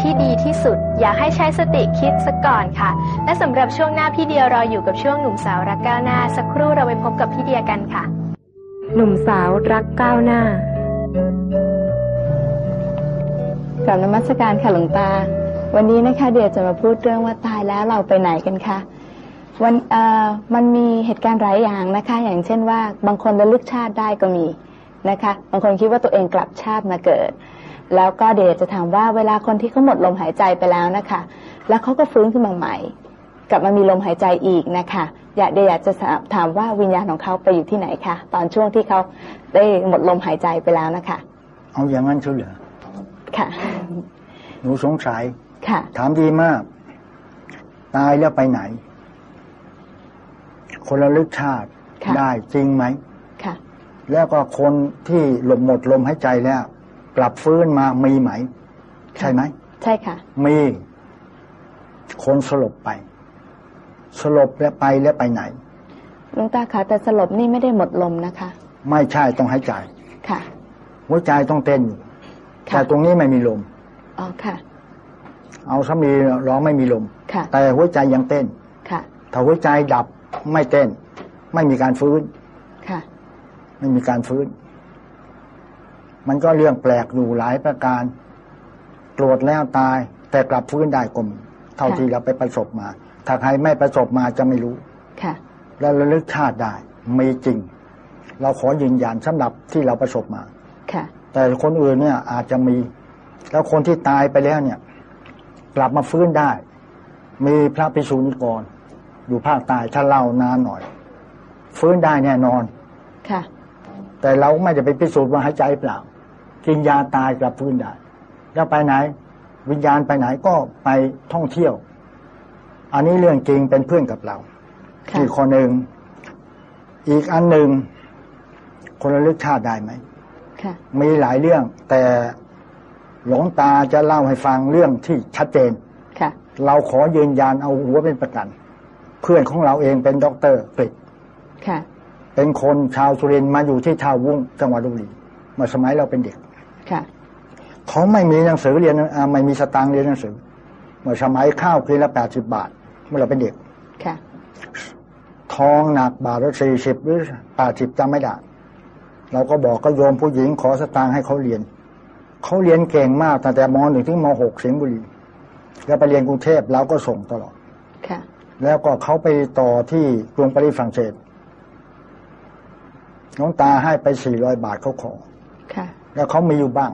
ที่ดีที่สุด อยากให้ใช้สติคิดซะก่อนค่ะ และสำหรับช่วงหน้าพี่เดียรออยู่กับช่วงหนุ่มสาวรักก้าวหน้า สักครู่เราไปพบกับพี่เดียกันค่ะ หนุ่มสาวรักก้าวหน้า
กลับนมัสการค่ะหลวงตา วันนี้นะคะเดี๋ยวจะมาพูดเรื่องว่าตายแล้วเราไปไหนกันคะวันเอ่อมันมีเหตุการณ์หลายอย่างนะคะ อย่างเช่นว่าบางคนระลึกชาติได้ก็มีนะคะ บางคนคิดว่าตัวเองกลับชาติมาเกิด แล้วก็เดี๋ยวจะถามว่าเวลาคนที่เขาหมดลมหายใจไปแล้วนะคะ แล้วเขาก็ฟื้นขึ้นมาใหม่ กลับมามีลมหายใจอีกนะคะ อยากเดี๋ยวอยากจะถามว่าวิญญาณของเขาไปอยู่ที่ไหนคะตอนช่วงที่เขาได้หมดลมหายใจไปแล้วนะคะ
เอาอย่างนั้นเฉยเหรอ
ค่ะ
หนูสงสัย
ค่ะ
ถามดีมาก ตายแล้วไปไหน คนระลึกชาติ
ค่ะ
ได้จริงไหม
ค่ะ
แล้วก็คนที่หลบหมดลมหายใจแล้ว กลับฟื้นมามีไหม ใช่ไหม
ใช่ค่ะ
มี คนสลบไป สลบแล้วไปแล้วไปไหน
หลวงตาคะแต่สลบนี่ไม่ได้หมดลมนะคะ
ไม่ใช่ต้องหายใจ
ค่ะ
หัวใจต้องเต้นอยู่
ค่ะ
แต่ตรงนี้ไม่มีลม
อ๋อค่ะ
เอาสามีร้องไม่มีลม
ค่ะ
แต่หัวใจยังเต้น
ค่ะ
ถ้าหัวใจดับไม่เต้น ไม่มีการฟื้น
ค่ะ
ไม่มีการฟื้น มันก็เรื่องแปลกอยู่หลายประการตรวจแล้วตาย แต่กลับฟื้นได้ก็มีเท่า
ค่ะ
ที่เราไปประสบมา ถ้าใครไม่ประสบมาจะไม่รู้
ค่ะ
และระลึกชาติได้มีจริง เราขอยืนยันสำหรับที่เราประสบมา
ค่ะ
แต่คนอื่นเนี่ยอาจจะมี แล้วคนที่ตายไปแล้วเนี่ย กลับมาฟื้นได้ มีพระภิกษุนิกร อยู่ภาคใต้ถ้าเล่านานหน่อย ฟื้นได้แน่นอน
ค่ะ
แต่เราไม่ได้ไปพิสูจน์ว่าหายใจเปล่า กินยาตายกลับฟื้นได้แล้วไปไหน วิญญาณไปไหนก็ไปท่องเที่ยว อันนี้เรื่องจริงเป็นเพื่อนกับเรา
ค่ะ
อีกคนหนึ่งอีกอันหนึ่งคนระลึกชาติได้ไหม
ค่ะ
มีหลายเรื่องแต่ หลวงตาจะเล่าให้ฟังเรื่องที่ชัดเจน
ค่ะ
เราขอยืนยันเอาหัวเป็นประกัน เพื่อนของเราเองเป็นด็อกเตอร์กฤษ
ค่ะ
เป็นคนชาวสุรินทร์มาอยู่ที่ท่าวุ้งจังหวัดลพบุรีเมื่อสมัยเราเป็นเด็ก
ค่ะ
เขาไม่มีหนังสือเรียนอ่าไม่มีสตางค์เรียนหนังสือเมื่อสมัยข้าวคืนละแปดสิบบาท เมื่อเราเป็นเด็ก
ค่ะ
ทองหนักบาทละสี่สิบหรือแปดสิบจำไม่ได้เราก็บอกก็โยมผู้หญิงขอสตางค์ให้เขาเรียน เขาเรียนเก่งมากตั้งแต่มหนึ่งถึงมหกสิงห์บุรี แล้วไปเรียนกรุงเทพเราก็ส่งตลอด
ค่ะ
แล้วก็เขาไปต่อที่กรุงปารีสฝรั่งเศสหลวงตาให้ไปสี่ร้อยบาทเขาขอ
ค่ะ
แล้วเขามีอยู่บ้าง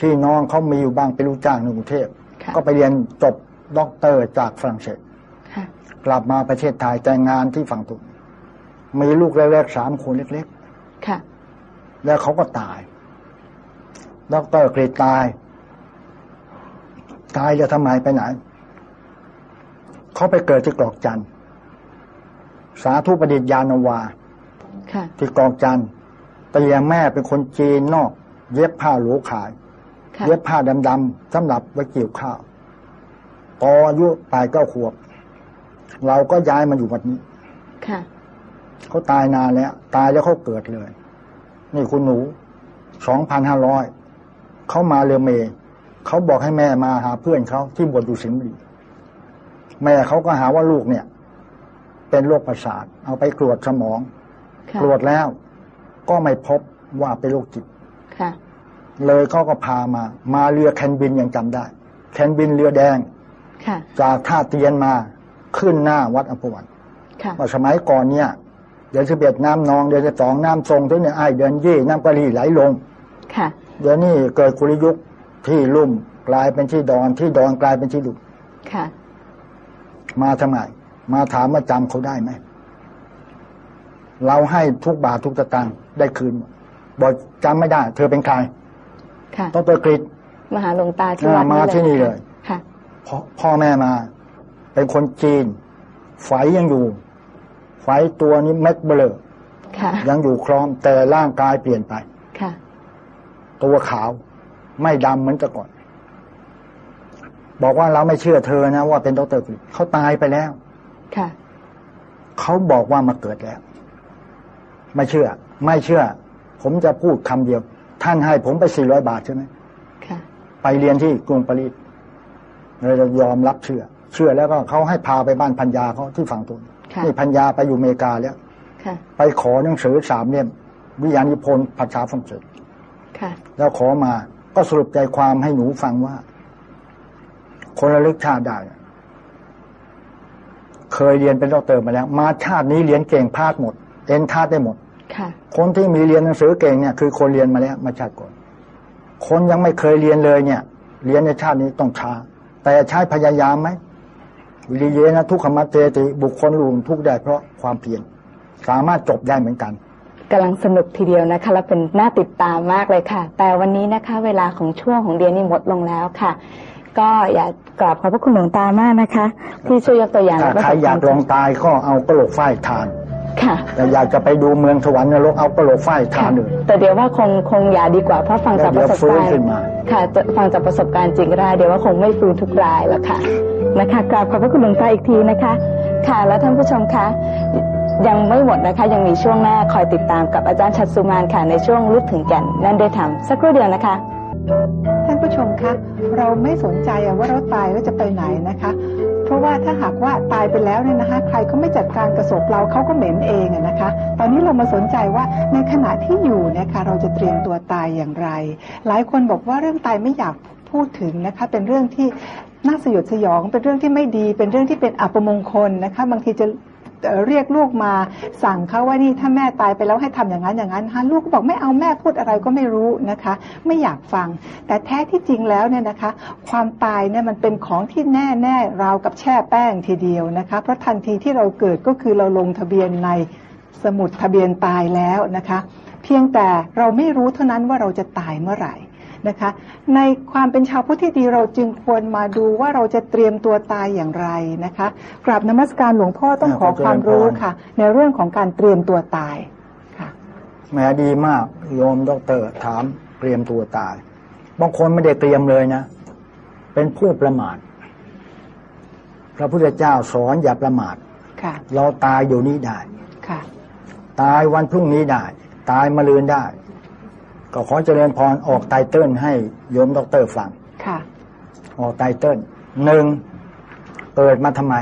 พี่น้องเขามีอยู่บ้างเป็นลูกจ้างในกรุงเทพ
ค่ะ
ก็ไปเรียนจบด็อกเตอร์จากฝรั่งเศส
ค่ะ
กลับมาประเทศไทยแต่งงานที่ฝั่งตุนมีลูกเล็กๆสามคนเล็ก
ค่ะ
ๆแล้วเขาก็ตาย ด็อกเตอร์กฤษตาย ตายจะทำไมไปไหน เขาไปเกิดที่กรอกจันทร์สาธุประดิษฐ์ยานนาวา
ค่ะ
ที่กองจันทร์แต่ยังแม่เป็นคนจีนนอก เย็บผ้าหลูขาย
ค่ะ
เย็บผ้าดำๆสำหรับไว้เกี่ยวข้าวพออายุแปดเก้าขวบ เราก็ย้ายมาอยู่วัดนี้
ค่ะ
เขาตายนานแล้ว ตายแล้วเขาเกิดเลย นี่คุณหนูสองพันห้าร้อย เขามาเรือเมย์เขาบอกให้แม่มาหาเพื่อนเขาที่บวชอยู่สิงห์บุรีแม่เขาก็หาว่าลูกเนี่ย เป็นโรคประสาท เอาไปตรวจสมอง
ค่ะ
ตรวจแล้ว ก็ไม่พบว่าเป็นโรคจิต
ค่ะ
เลยเขาก็พามา มาเรือแคนบินยังจำได้ แคนบินเรือแดง
ค่ะ
จากท่าเตียนมาขึ้นหน้าวัดอัมพวัน
ค่ะ
ว่าสมัยก่อนเนี่ยเดือนสิบเอ็ดน้ำนองเดือนสิบสองน้ำทรงถึงเนี่ยไอายเดือนยี่น้ำกะลีไหลลง
ค่ะ
เดี๋ยวนี้เกิดกุริยุคที่ลุ่มกลายเป็นที่ดอนที่ดอนกลายเป็นที่ลุ่ม
ค่ะ
มาทำไมมาถามมาจำเขาได้ไหม เราให้ทุกบาททุกสตางค์ได้คืนหมดบอกจำไม่ได้ เธอเป็นใคร
ค่ะ
ต้องเตอร์กริด
มาหาหลวงตาที่วัด
อ่ามาที่นี่เลย
ค่ะ
พ่อพ่อแม่มา เป็นคนจีนไฝยังอยู่ไฝตัวนี้เม็ดเบลอ
ค่ะ
ยังอยู่คล้อมแต่ร่างกายเปลี่ยนไป
ค่ะ
ตัวขาว ไม่ดำเหมือนแต่ก่อน บอกว่าเราไม่เชื่อเธอนะว่าเป็นดรกฤษเขาตายไปแล้ว
ค่ะ
เขาบอกว่ามาเกิดแล้ว ไม่เชื่อ ไม่เชื่อ ผมจะพูดคำเดียว ท่านให้ผมไปสี่ร้อยบาทใช่ไหม
ค่ะ
ไปเรียนที่กรุงปารีสเลยเรายอมรับเชื่อ เชื่อแล้วก็เขาให้พาไปบ้านพัญญาเขาที่ฝั่งตุน
ค่ะ
นี่ภรรยาไปอยู่อเมริกาแล้ว
ค่ะ
ไปขอหนังสือสามเล่มวิทยานิพนธ์ภาษาฝรั่งเศส
ค่ะ
แล้วขอมา ก็สรุปใจความให้หนูฟังว่า คนระลึกชาติได้เคยเรียนเป็นด็อกเตอร์มาแล้ว มาชาตินี้เรียนเก่งพลาดหมดเอ็นทรานซ์ได้หมด
ค่ะ
คนที่มีเรียนหนังสือเก่งเนี่ยคือคนเรียนมาแล้วมาชาติก่อน คนยังไม่เคยเรียนเลยเนี่ย เรียนในชาตินี้ต้องช้า แต่ใช้พยายามไหมวิริเยนะทุกขมัตเตติบุคคลลุมทุกข์ได้เพราะความเพียรสามารถจบได้เหมือนกัน
กำลังสนุกทีเดียวนะคะ และเป็นน่าติดตามมากเลยค่ะ แต่วันนี้นะคะเวลาของช่วงของเรียนนี่หมดลงแล้วค่ะ ก็อยากกราบขอบพระคุณหลวงตามากนะคะ ที่ช่วยยกตัวอย่าง
ถ้า
และประ
ใค
ส
ร
บ
อยากลองตายก็เอากระโหลกฝ้ายทาน
ค่ะ
แต่อยากจะไปดูเมืองสวรรค์นรกเอากระโหลกฝ้ายทา
ค่ะ
นเลย
แต่เดี๋ยวว่าคงคงอย่าดีกว่าเพราะฟังจากป
เดี๋ยว
ระสบ
ฟื้น
การณ์
ขึ้นมา
ค่ะจะฟังจากประสบการณ์จริงรายเดี๋ยวว่าคงไม่ฟื้นทุกรายแล้วค่ะนะคะกราบขอบพระคุณหลวงตาอีกทีนะคะ ค่ะแล้วท่านผู้ชมคะ ยังไม่หมดนะคะ ยังมีช่วงหน้าคอยติดตามกับอาจารย์ชัดสุมานค่ะในช่วงลึกถึงแก่นนั่นได้ทำสักครู่เดียวนะคะ
ท่านผู้ชมคะเราไม่สนใจว่าเราตายแล้วจะไปไหนนะคะ เพราะว่าถ้าหากว่าตายไปแล้วเนี่ยนะคะ ใครเขาไม่จัดการกระสบเราเขาก็เหม็นเองอะนะคะ ตอนนี้เรามาสนใจว่าในขณะที่อยู่เนี่ยค่ะเราจะเตรียมตัวตายอย่างไร หลายคนบอกว่าเรื่องตายไม่อยากพูดถึงนะคะ เป็นเรื่องที่น่าสยดสยอง เป็นเรื่องที่ไม่ดี เป็นเรื่องที่เป็นอัปมงคลนะคะ บางทีจะ เรียกลูกมาสั่งเขาว่านี่ถ้าแม่ตายไปแล้วให้ทำอย่างนั้นอย่างนั้นฮะลูกก็บอกไม่เอาแม่พูดอะไรก็ไม่รู้นะคะ ไม่อยากฟัง แต่แท้ที่จริงแล้วเนี่ยนะคะ ความตายเนี่ยมันเป็นของที่แน่แน่ราวกับแช่แป้งทีเดียวนะคะ เพราะทันทีที่เราเกิดก็คือเราลงทะเบียนในสมุดทะเบียนตายแล้วนะคะ เพียงแต่เราไม่รู้เท่านั้นว่าเราจะตายเมื่อไหร่ นะคะ ในความเป็นชาวพุทธที่ดีเราจึงควรมาดูว่าเราจะเตรียมตัวตายอย่างไรนะคะกราบนมัสการหลวงพ่อต้องขอความรู้ค่ะ ในเรื่องของการเตรียมตัวตายค่ะ
แหมดีมากโยมด็อกเตอร์ถามเตรียมตัวตายบางคนไม่ได้เตรียมเลยนะ เป็นผู้ประมาทพระพุทธเจ้าสอนอย่าประมาท
ค่ะ
เราตายอยู่นี้ได้
ค่ะ
ตายวันพรุ่งนี้ได้ ตายมะรืนได้ ก็ขอเจริญพรออกไตเติ้ลให้โยมด็อกเตอร์ฟัง
ค่ะ
ออกไตเติ้ลหนึ่งเกิดมาทำไม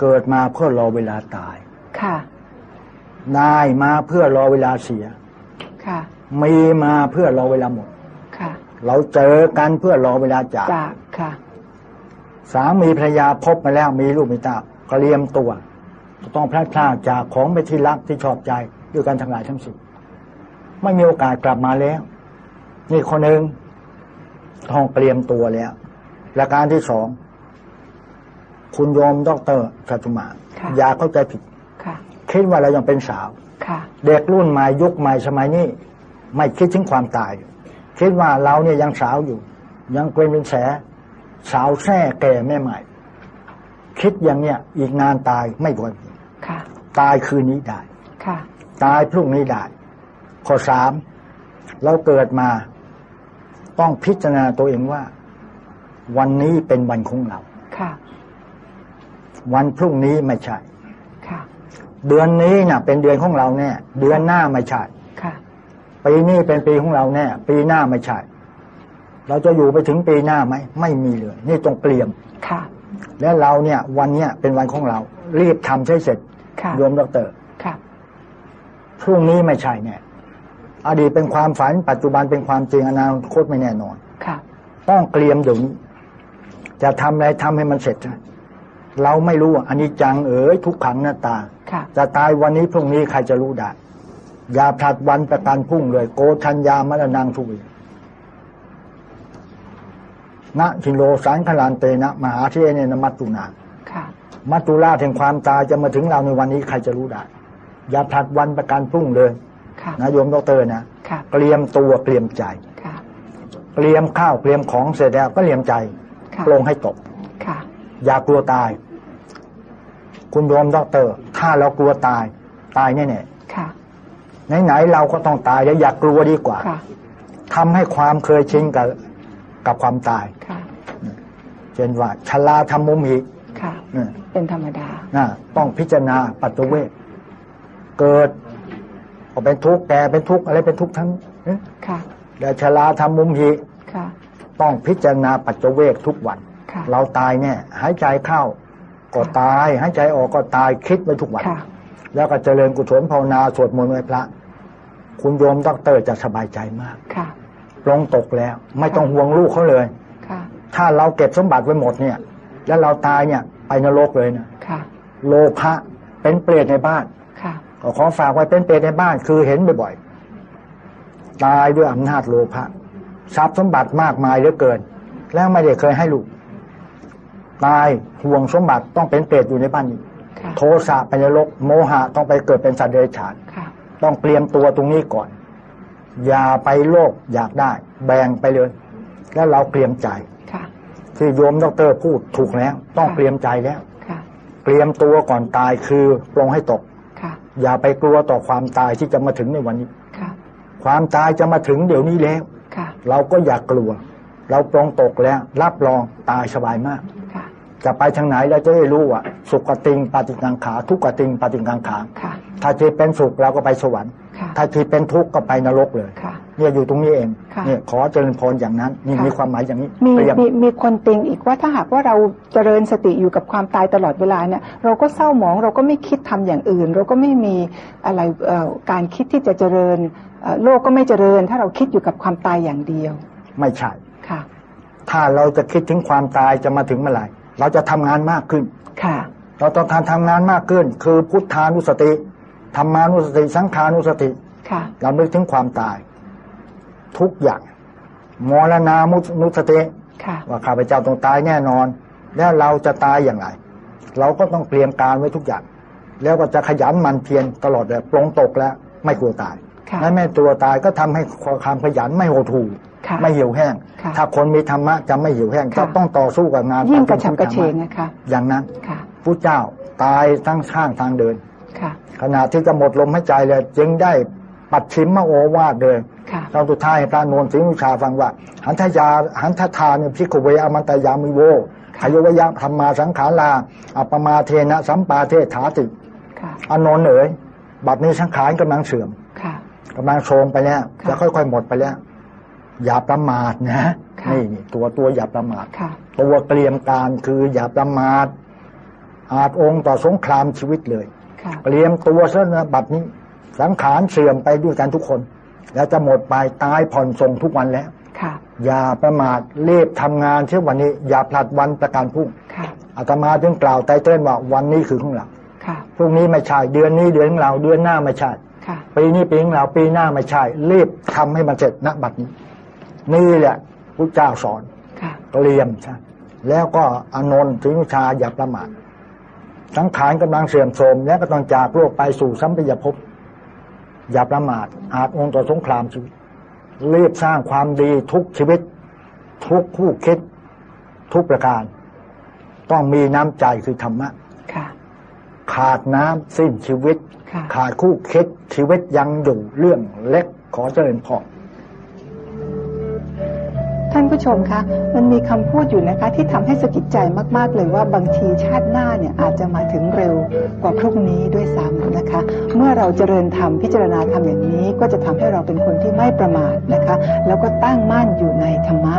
เกิดมาเพื่อรอเวลาตาย
ค่ะ
ได้มาเพื่อรอเวลาเสีย
ค่ะ
มีมาเพื่อรอเวลาหมด
ค่ะ
เราเจอกันเพื่อรอเวลาจาก
จากค่ะ
สามีภรรยาพบมาแล้วมีลูกมีเต้าก็เตรียมตัวจะต้องพลาดพลาดจากของไปนที่รักที่ชอบใจด้วยกันทั้งหลายทั้งสิ้น ไม่มีโอกาสกลับมาแล้ว นี่คนหนึ่งต้องเตรียมตัวแล้วและการที่สอง คุณโยมดอกเตอรชัตุมา
ค่ะ
อย่าเข้าใจผิด
ค่ะ
คิดว่าเรายังเป็นสาว
ค่ะ
เด็กรุ่นใหม่ยุคใหม่สมัยนี้ไม่คิดถึงความตาย คิดว่าเราเนี่ยยังสาวอยู่ ยังเป็นเป็นแสสาวแท้แก่แม่ใหม่ คิดอย่างเนี้ยอีกนานตายไม่ควร
ค่ะ
ตายคืนนี้ได้
ค่ะ
ตายพรุ่งนี้ได้ ข้อสามเราเกิดมาต้องพิจารณาตัวเองว่า วันนี้เป็นวันของเรา
ค่ะ
วันพรุ่งนี้ไม่ใช่
ค่ะ
เดือนนี้น่ะ เป็นเดือนของเราแน่เดือนหน้าไม่ใช่
ค่ะ
ปีนี้เป็นปีของเราแน่ปีหน้าไม่ใช่ เราจะอยู่ไปถึงปีหน้าไหม ไม่มีเลย นี่ต้องเตรียม
ค่ะ
และเราเนี่ย วันเนี้ยเป็นวันของเรา รีบทำใช้เสร็จ
ค่ะ
โยมดอกเตอร
ค่ะ
พรุ่งนี้ไม่ใช่แน่ อดีตเป็นความฝัน ปัจจุบันเป็นความจริงอนาคตไม่แน่นอน
ค่ะ
ต้องเตรียมเดี๋ยวนี้จะทำอะไรทำให้มันเสร็จนะเราไม่รู้อันนี้จังเอ๋ยทุกขังหน้าตา
ค่ะ
จะตายวันนี้พรุ่งนี้ใครจะรู้ได้อย่าผลัดวันประกันพรุ่งเลย โกทัญญามรณังทุยนะทิโลสารขลานเตนะ มหาเทเนนมัตตุนา
ค่ะ
มัตตุราชแห่งความตายจะมาถึงเราในวันนี้ใครจะรู้ได้ อย่าผลัดวันประกันพรุ่งเลย
ค่ะ
นะโยมดอกเตอรนะ
ค่ะ
เตรียมตัวเตรียมใจ
ค่ะ
เตรียมข้าวเตรียมของเสร็จแล้วก็เตรียมใจ
ค่ะ
ลงให้ตก
ค่ะ
อย่ากลัวตาย คุณโยมดอกเตอรถ้าเรากลัวตาย ตายแน่
ค่ะ
ๆไหนๆเราก็ต้องตายแล้วอย่ากลัวดีกว่า
ค่ะ
ทำให้ความเคยชินกับกับความตาย
ค่ะ
เช่นว่าชราธรรมมุมหิ
ค่ะ
เนี่ย
เป็นธรรมดา
นะต้องพิจารณาปัจจุเวทเกิด ก็เป็นทุกข์แก่เป็นทุกข์อะไรเป็นทุกข์ทั้งเอ๊ะ
ค่ะ
แต่ชราธรรมมุมหิ
ค่ะ
ต้องพิจารณาปัจจุเวกทุกวัน
ค่ะ
เราตายเนี่ย หายใจเข้าก็ตายหายใจออกก็ตายคิดไปทุกวัน
ค่ะ
แล้วก็เจริญกุศลภาวนาสวดมนต์ไหว้พระ คุณโยมดอกเตอร์จะสบายใจมาก
ค่ะ
ลงตกแล้ว ไม่ต้องห่วงลูกเขาเลย
ค่ะ
ถ้าเราเก็บสมบัติไว้หมดเนี่ย แล้วเราตายเนี่ย ไปนรกเลยนะ
ค่ะ
โลภะเป็นเปรตในบ้าน
ค่ะ
ก็ขอฝากไว้เป็นเปรตในบ้าน คือเห็นบ่อยๆตายด้วยอำนาจโลภะทรัพย์สมบัติมากมายเหลือเกิน แล้วไม่ได้เคยให้ลูก ตายห่วงสมบัติต้องเป็นเปรตอยู่ในบ้านนี้
ค่ะ
โทสะไปนรกโมหะต้องไปเกิดเป็นสัตว์เดรัจฉาน
ค่ะ
ต้องเตรียมตัวตรงนี้ก่อน อย่าไปโลภอยากได้ แบ่งไปเลย แล้วเราเตรียมใจ
ค่ะ
ที่โยมดอกเตอรพูดถูกแล้ว ต้องเตรียมใจแล้ว
ค่ะ
เตรียมตัวก่อนตายคือปลงให้ตก
ค่ะ
อย่าไปกลัวต่อความตายที่จะมาถึงในวันนี้
ค่ะ
ความตายจะมาถึงเดี๋ยวนี้แล้ว
ค่ะ
เราก็อย่ากกลัว เราปลงตกแล้ว รับรองตายสบายมาก
ค่ะ
จะไปทางไหนเราจะได้รู้ว่าสุขติงปฏิกังขา ทุกขติงปฏิกังขา
ค่ะ
ถ้าที่เป็นสุขเราก็ไปสวรรค์
ค่ะ
ถ้าที่เป็นทุกข์ก็ไปนรกเลย
ค่ะ
เนี่ยอยู่ตรงนี้เอง
ค่ะ
เนี่ยขอเจริญพรอย่างนั้นนี่
ค่ะ
มีความหมายอย่างนี้
มี
เตรียม
มีมีคนติงอีกว่าถ้าหากว่าเราเจริญสติอยู่กับความตายตลอดเวลาเนี่ยเราก็เศร้าหมองเราก็ไม่คิดทำอย่างอื่น เราก็ไม่มีอะไรเอ่อการคิดที่จะเจริญเอ่อโลกก็ไม่เจริญ ถ้าเราคิดอยู่กับความตายอย่างเดียว
ไม่ใช่
ค่ะ
ถ้าเราจะคิดถึงความตายจะมาถึงเมื่อไหร่เราจะทำงานมากขึ้น
ค่ะ
เราต้องทำทำงานมากขึ้น คือพุทธานุสติธรรมานุสติสังขานุสติ
ค่ะ
เรานึกถึงความตาย ทุกอย่างมรณามุนุสติ
ค่ะ
ว่าข้าพเจ้าต้องตายแน่นอน แล้วเราจะตายอย่างไร เราก็ต้องเตรียมการไว้ทุกอย่าง แล้วก็จะขยันหมันเพียรตลอดเลยปลงตกแล้วไม่กลัวตาย
ค่ะ
และไม่ตัวตายก็ทำให้ความขยันไม่โหดหู่
ค่ะ
ไม่เหี่ยวแห้ง
ค่ะ
ถ้าคนมีธรรมะจะไม่เหี่ยวแห้ง
ค่ะ
จะต้องต่อสู้กับงาน
ยิ่งก
ต่อ
ระ
สู้
ฉับกระเฉง
ธม
นะคะ
อย่างนั้น
ค่ะ
ผู้เจ้าตายทั้งข้างทางเดิน
ค่ะ
ขณะที่จะหมดลมหายใจเลยจึงได้ ปัดชิมมโอวาทเลย
ค่ะ
ตอนสุดท้ายพระโนนทสิงห์วิชาฟังว่า หันทยาหันททาเนี่ยพิกเวอมันตยามิโวขยวยะธรรมาสังขาราอัปปมาเทนะสัมปาเทถาติ
ค่ะ
อานนท์เอ๋ยบัดนี้สังขารกำลังเสื่อม
ค่ะ
กำลังโทรมไปแล้ว
ค่ะ
จะค่อยๆหมดไปแล้ว อย่าประมาทนะ
ค่ะ
นี่นี่ตัวตัวอย่าประมาท
ค่ะ
ตัวเตรียมการคืออย่าประมาทอาจองค์ต่อสงครามชีวิตเลย
ค่ะ
เตรียมตัวซะนะบัดนี้ สังขารเสื่อมไปด้วยกันทุกคน แล้วจะหมดไปตายผ่อนส่งทุกวันแล้ว
ค่ะ
อย่าประมาทรีบทำงานเช่นวันนี้ อย่าผลัดวันประกันพรุ่ง
ค่ะ
อาตมาจึงกล่าวไตเติ้ลว่าวันนี้คือของเรา
ค่ะ
พรุ่งนี้ไม่ใช่เดือนนี้เดือนของเราเดือนหน้าไม่ใช่
ค่ะ
ปีนี้ปีของเราปีหน้าไม่ใช่รีบทำให้มันเสร็จณบัดนี้ นี่แหละพระเจ้าสอน
ค่ะ
เตรียมใช่แล้วก็อานนท์ถึงวิชาอย่าประมาทสังขารกำลังเสื่อมโทรมแล้วก็ต้องจากโลกไปสู่สัมปยภพ อย่าประมาทอาจองค์ต่อสงครามชีวิตรีบสร้างความดีทุกชีวิต ทุกผู้คิด ทุกประการ ต้องมีน้ำใจคือธรรมะ
ค่ะ
ขาดน้ำสิ้นชีวิต
ค่ะ
ขาดคู่คิดชีวิตยังอยู่เรื่องเล็กขอเจริญพร
ท่านผู้ชมคะ มันมีคำพูดอยู่นะคะ ที่ทำให้สะกิดใจมาก ๆ เลยว่าบางทีชาติหน้าเนี่ยอาจจะมาถึงเร็วกว่าพรุ่งนี้ด้วยซ้ำนะคะ เมื่อเราเจริญธรรมพิจารณาธรรมอย่างนี้ ก็จะทำให้เราเป็นคนที่ไม่ประมาทนะคะ แล้วก็ตั้งมั่นอยู่ในธรรมะ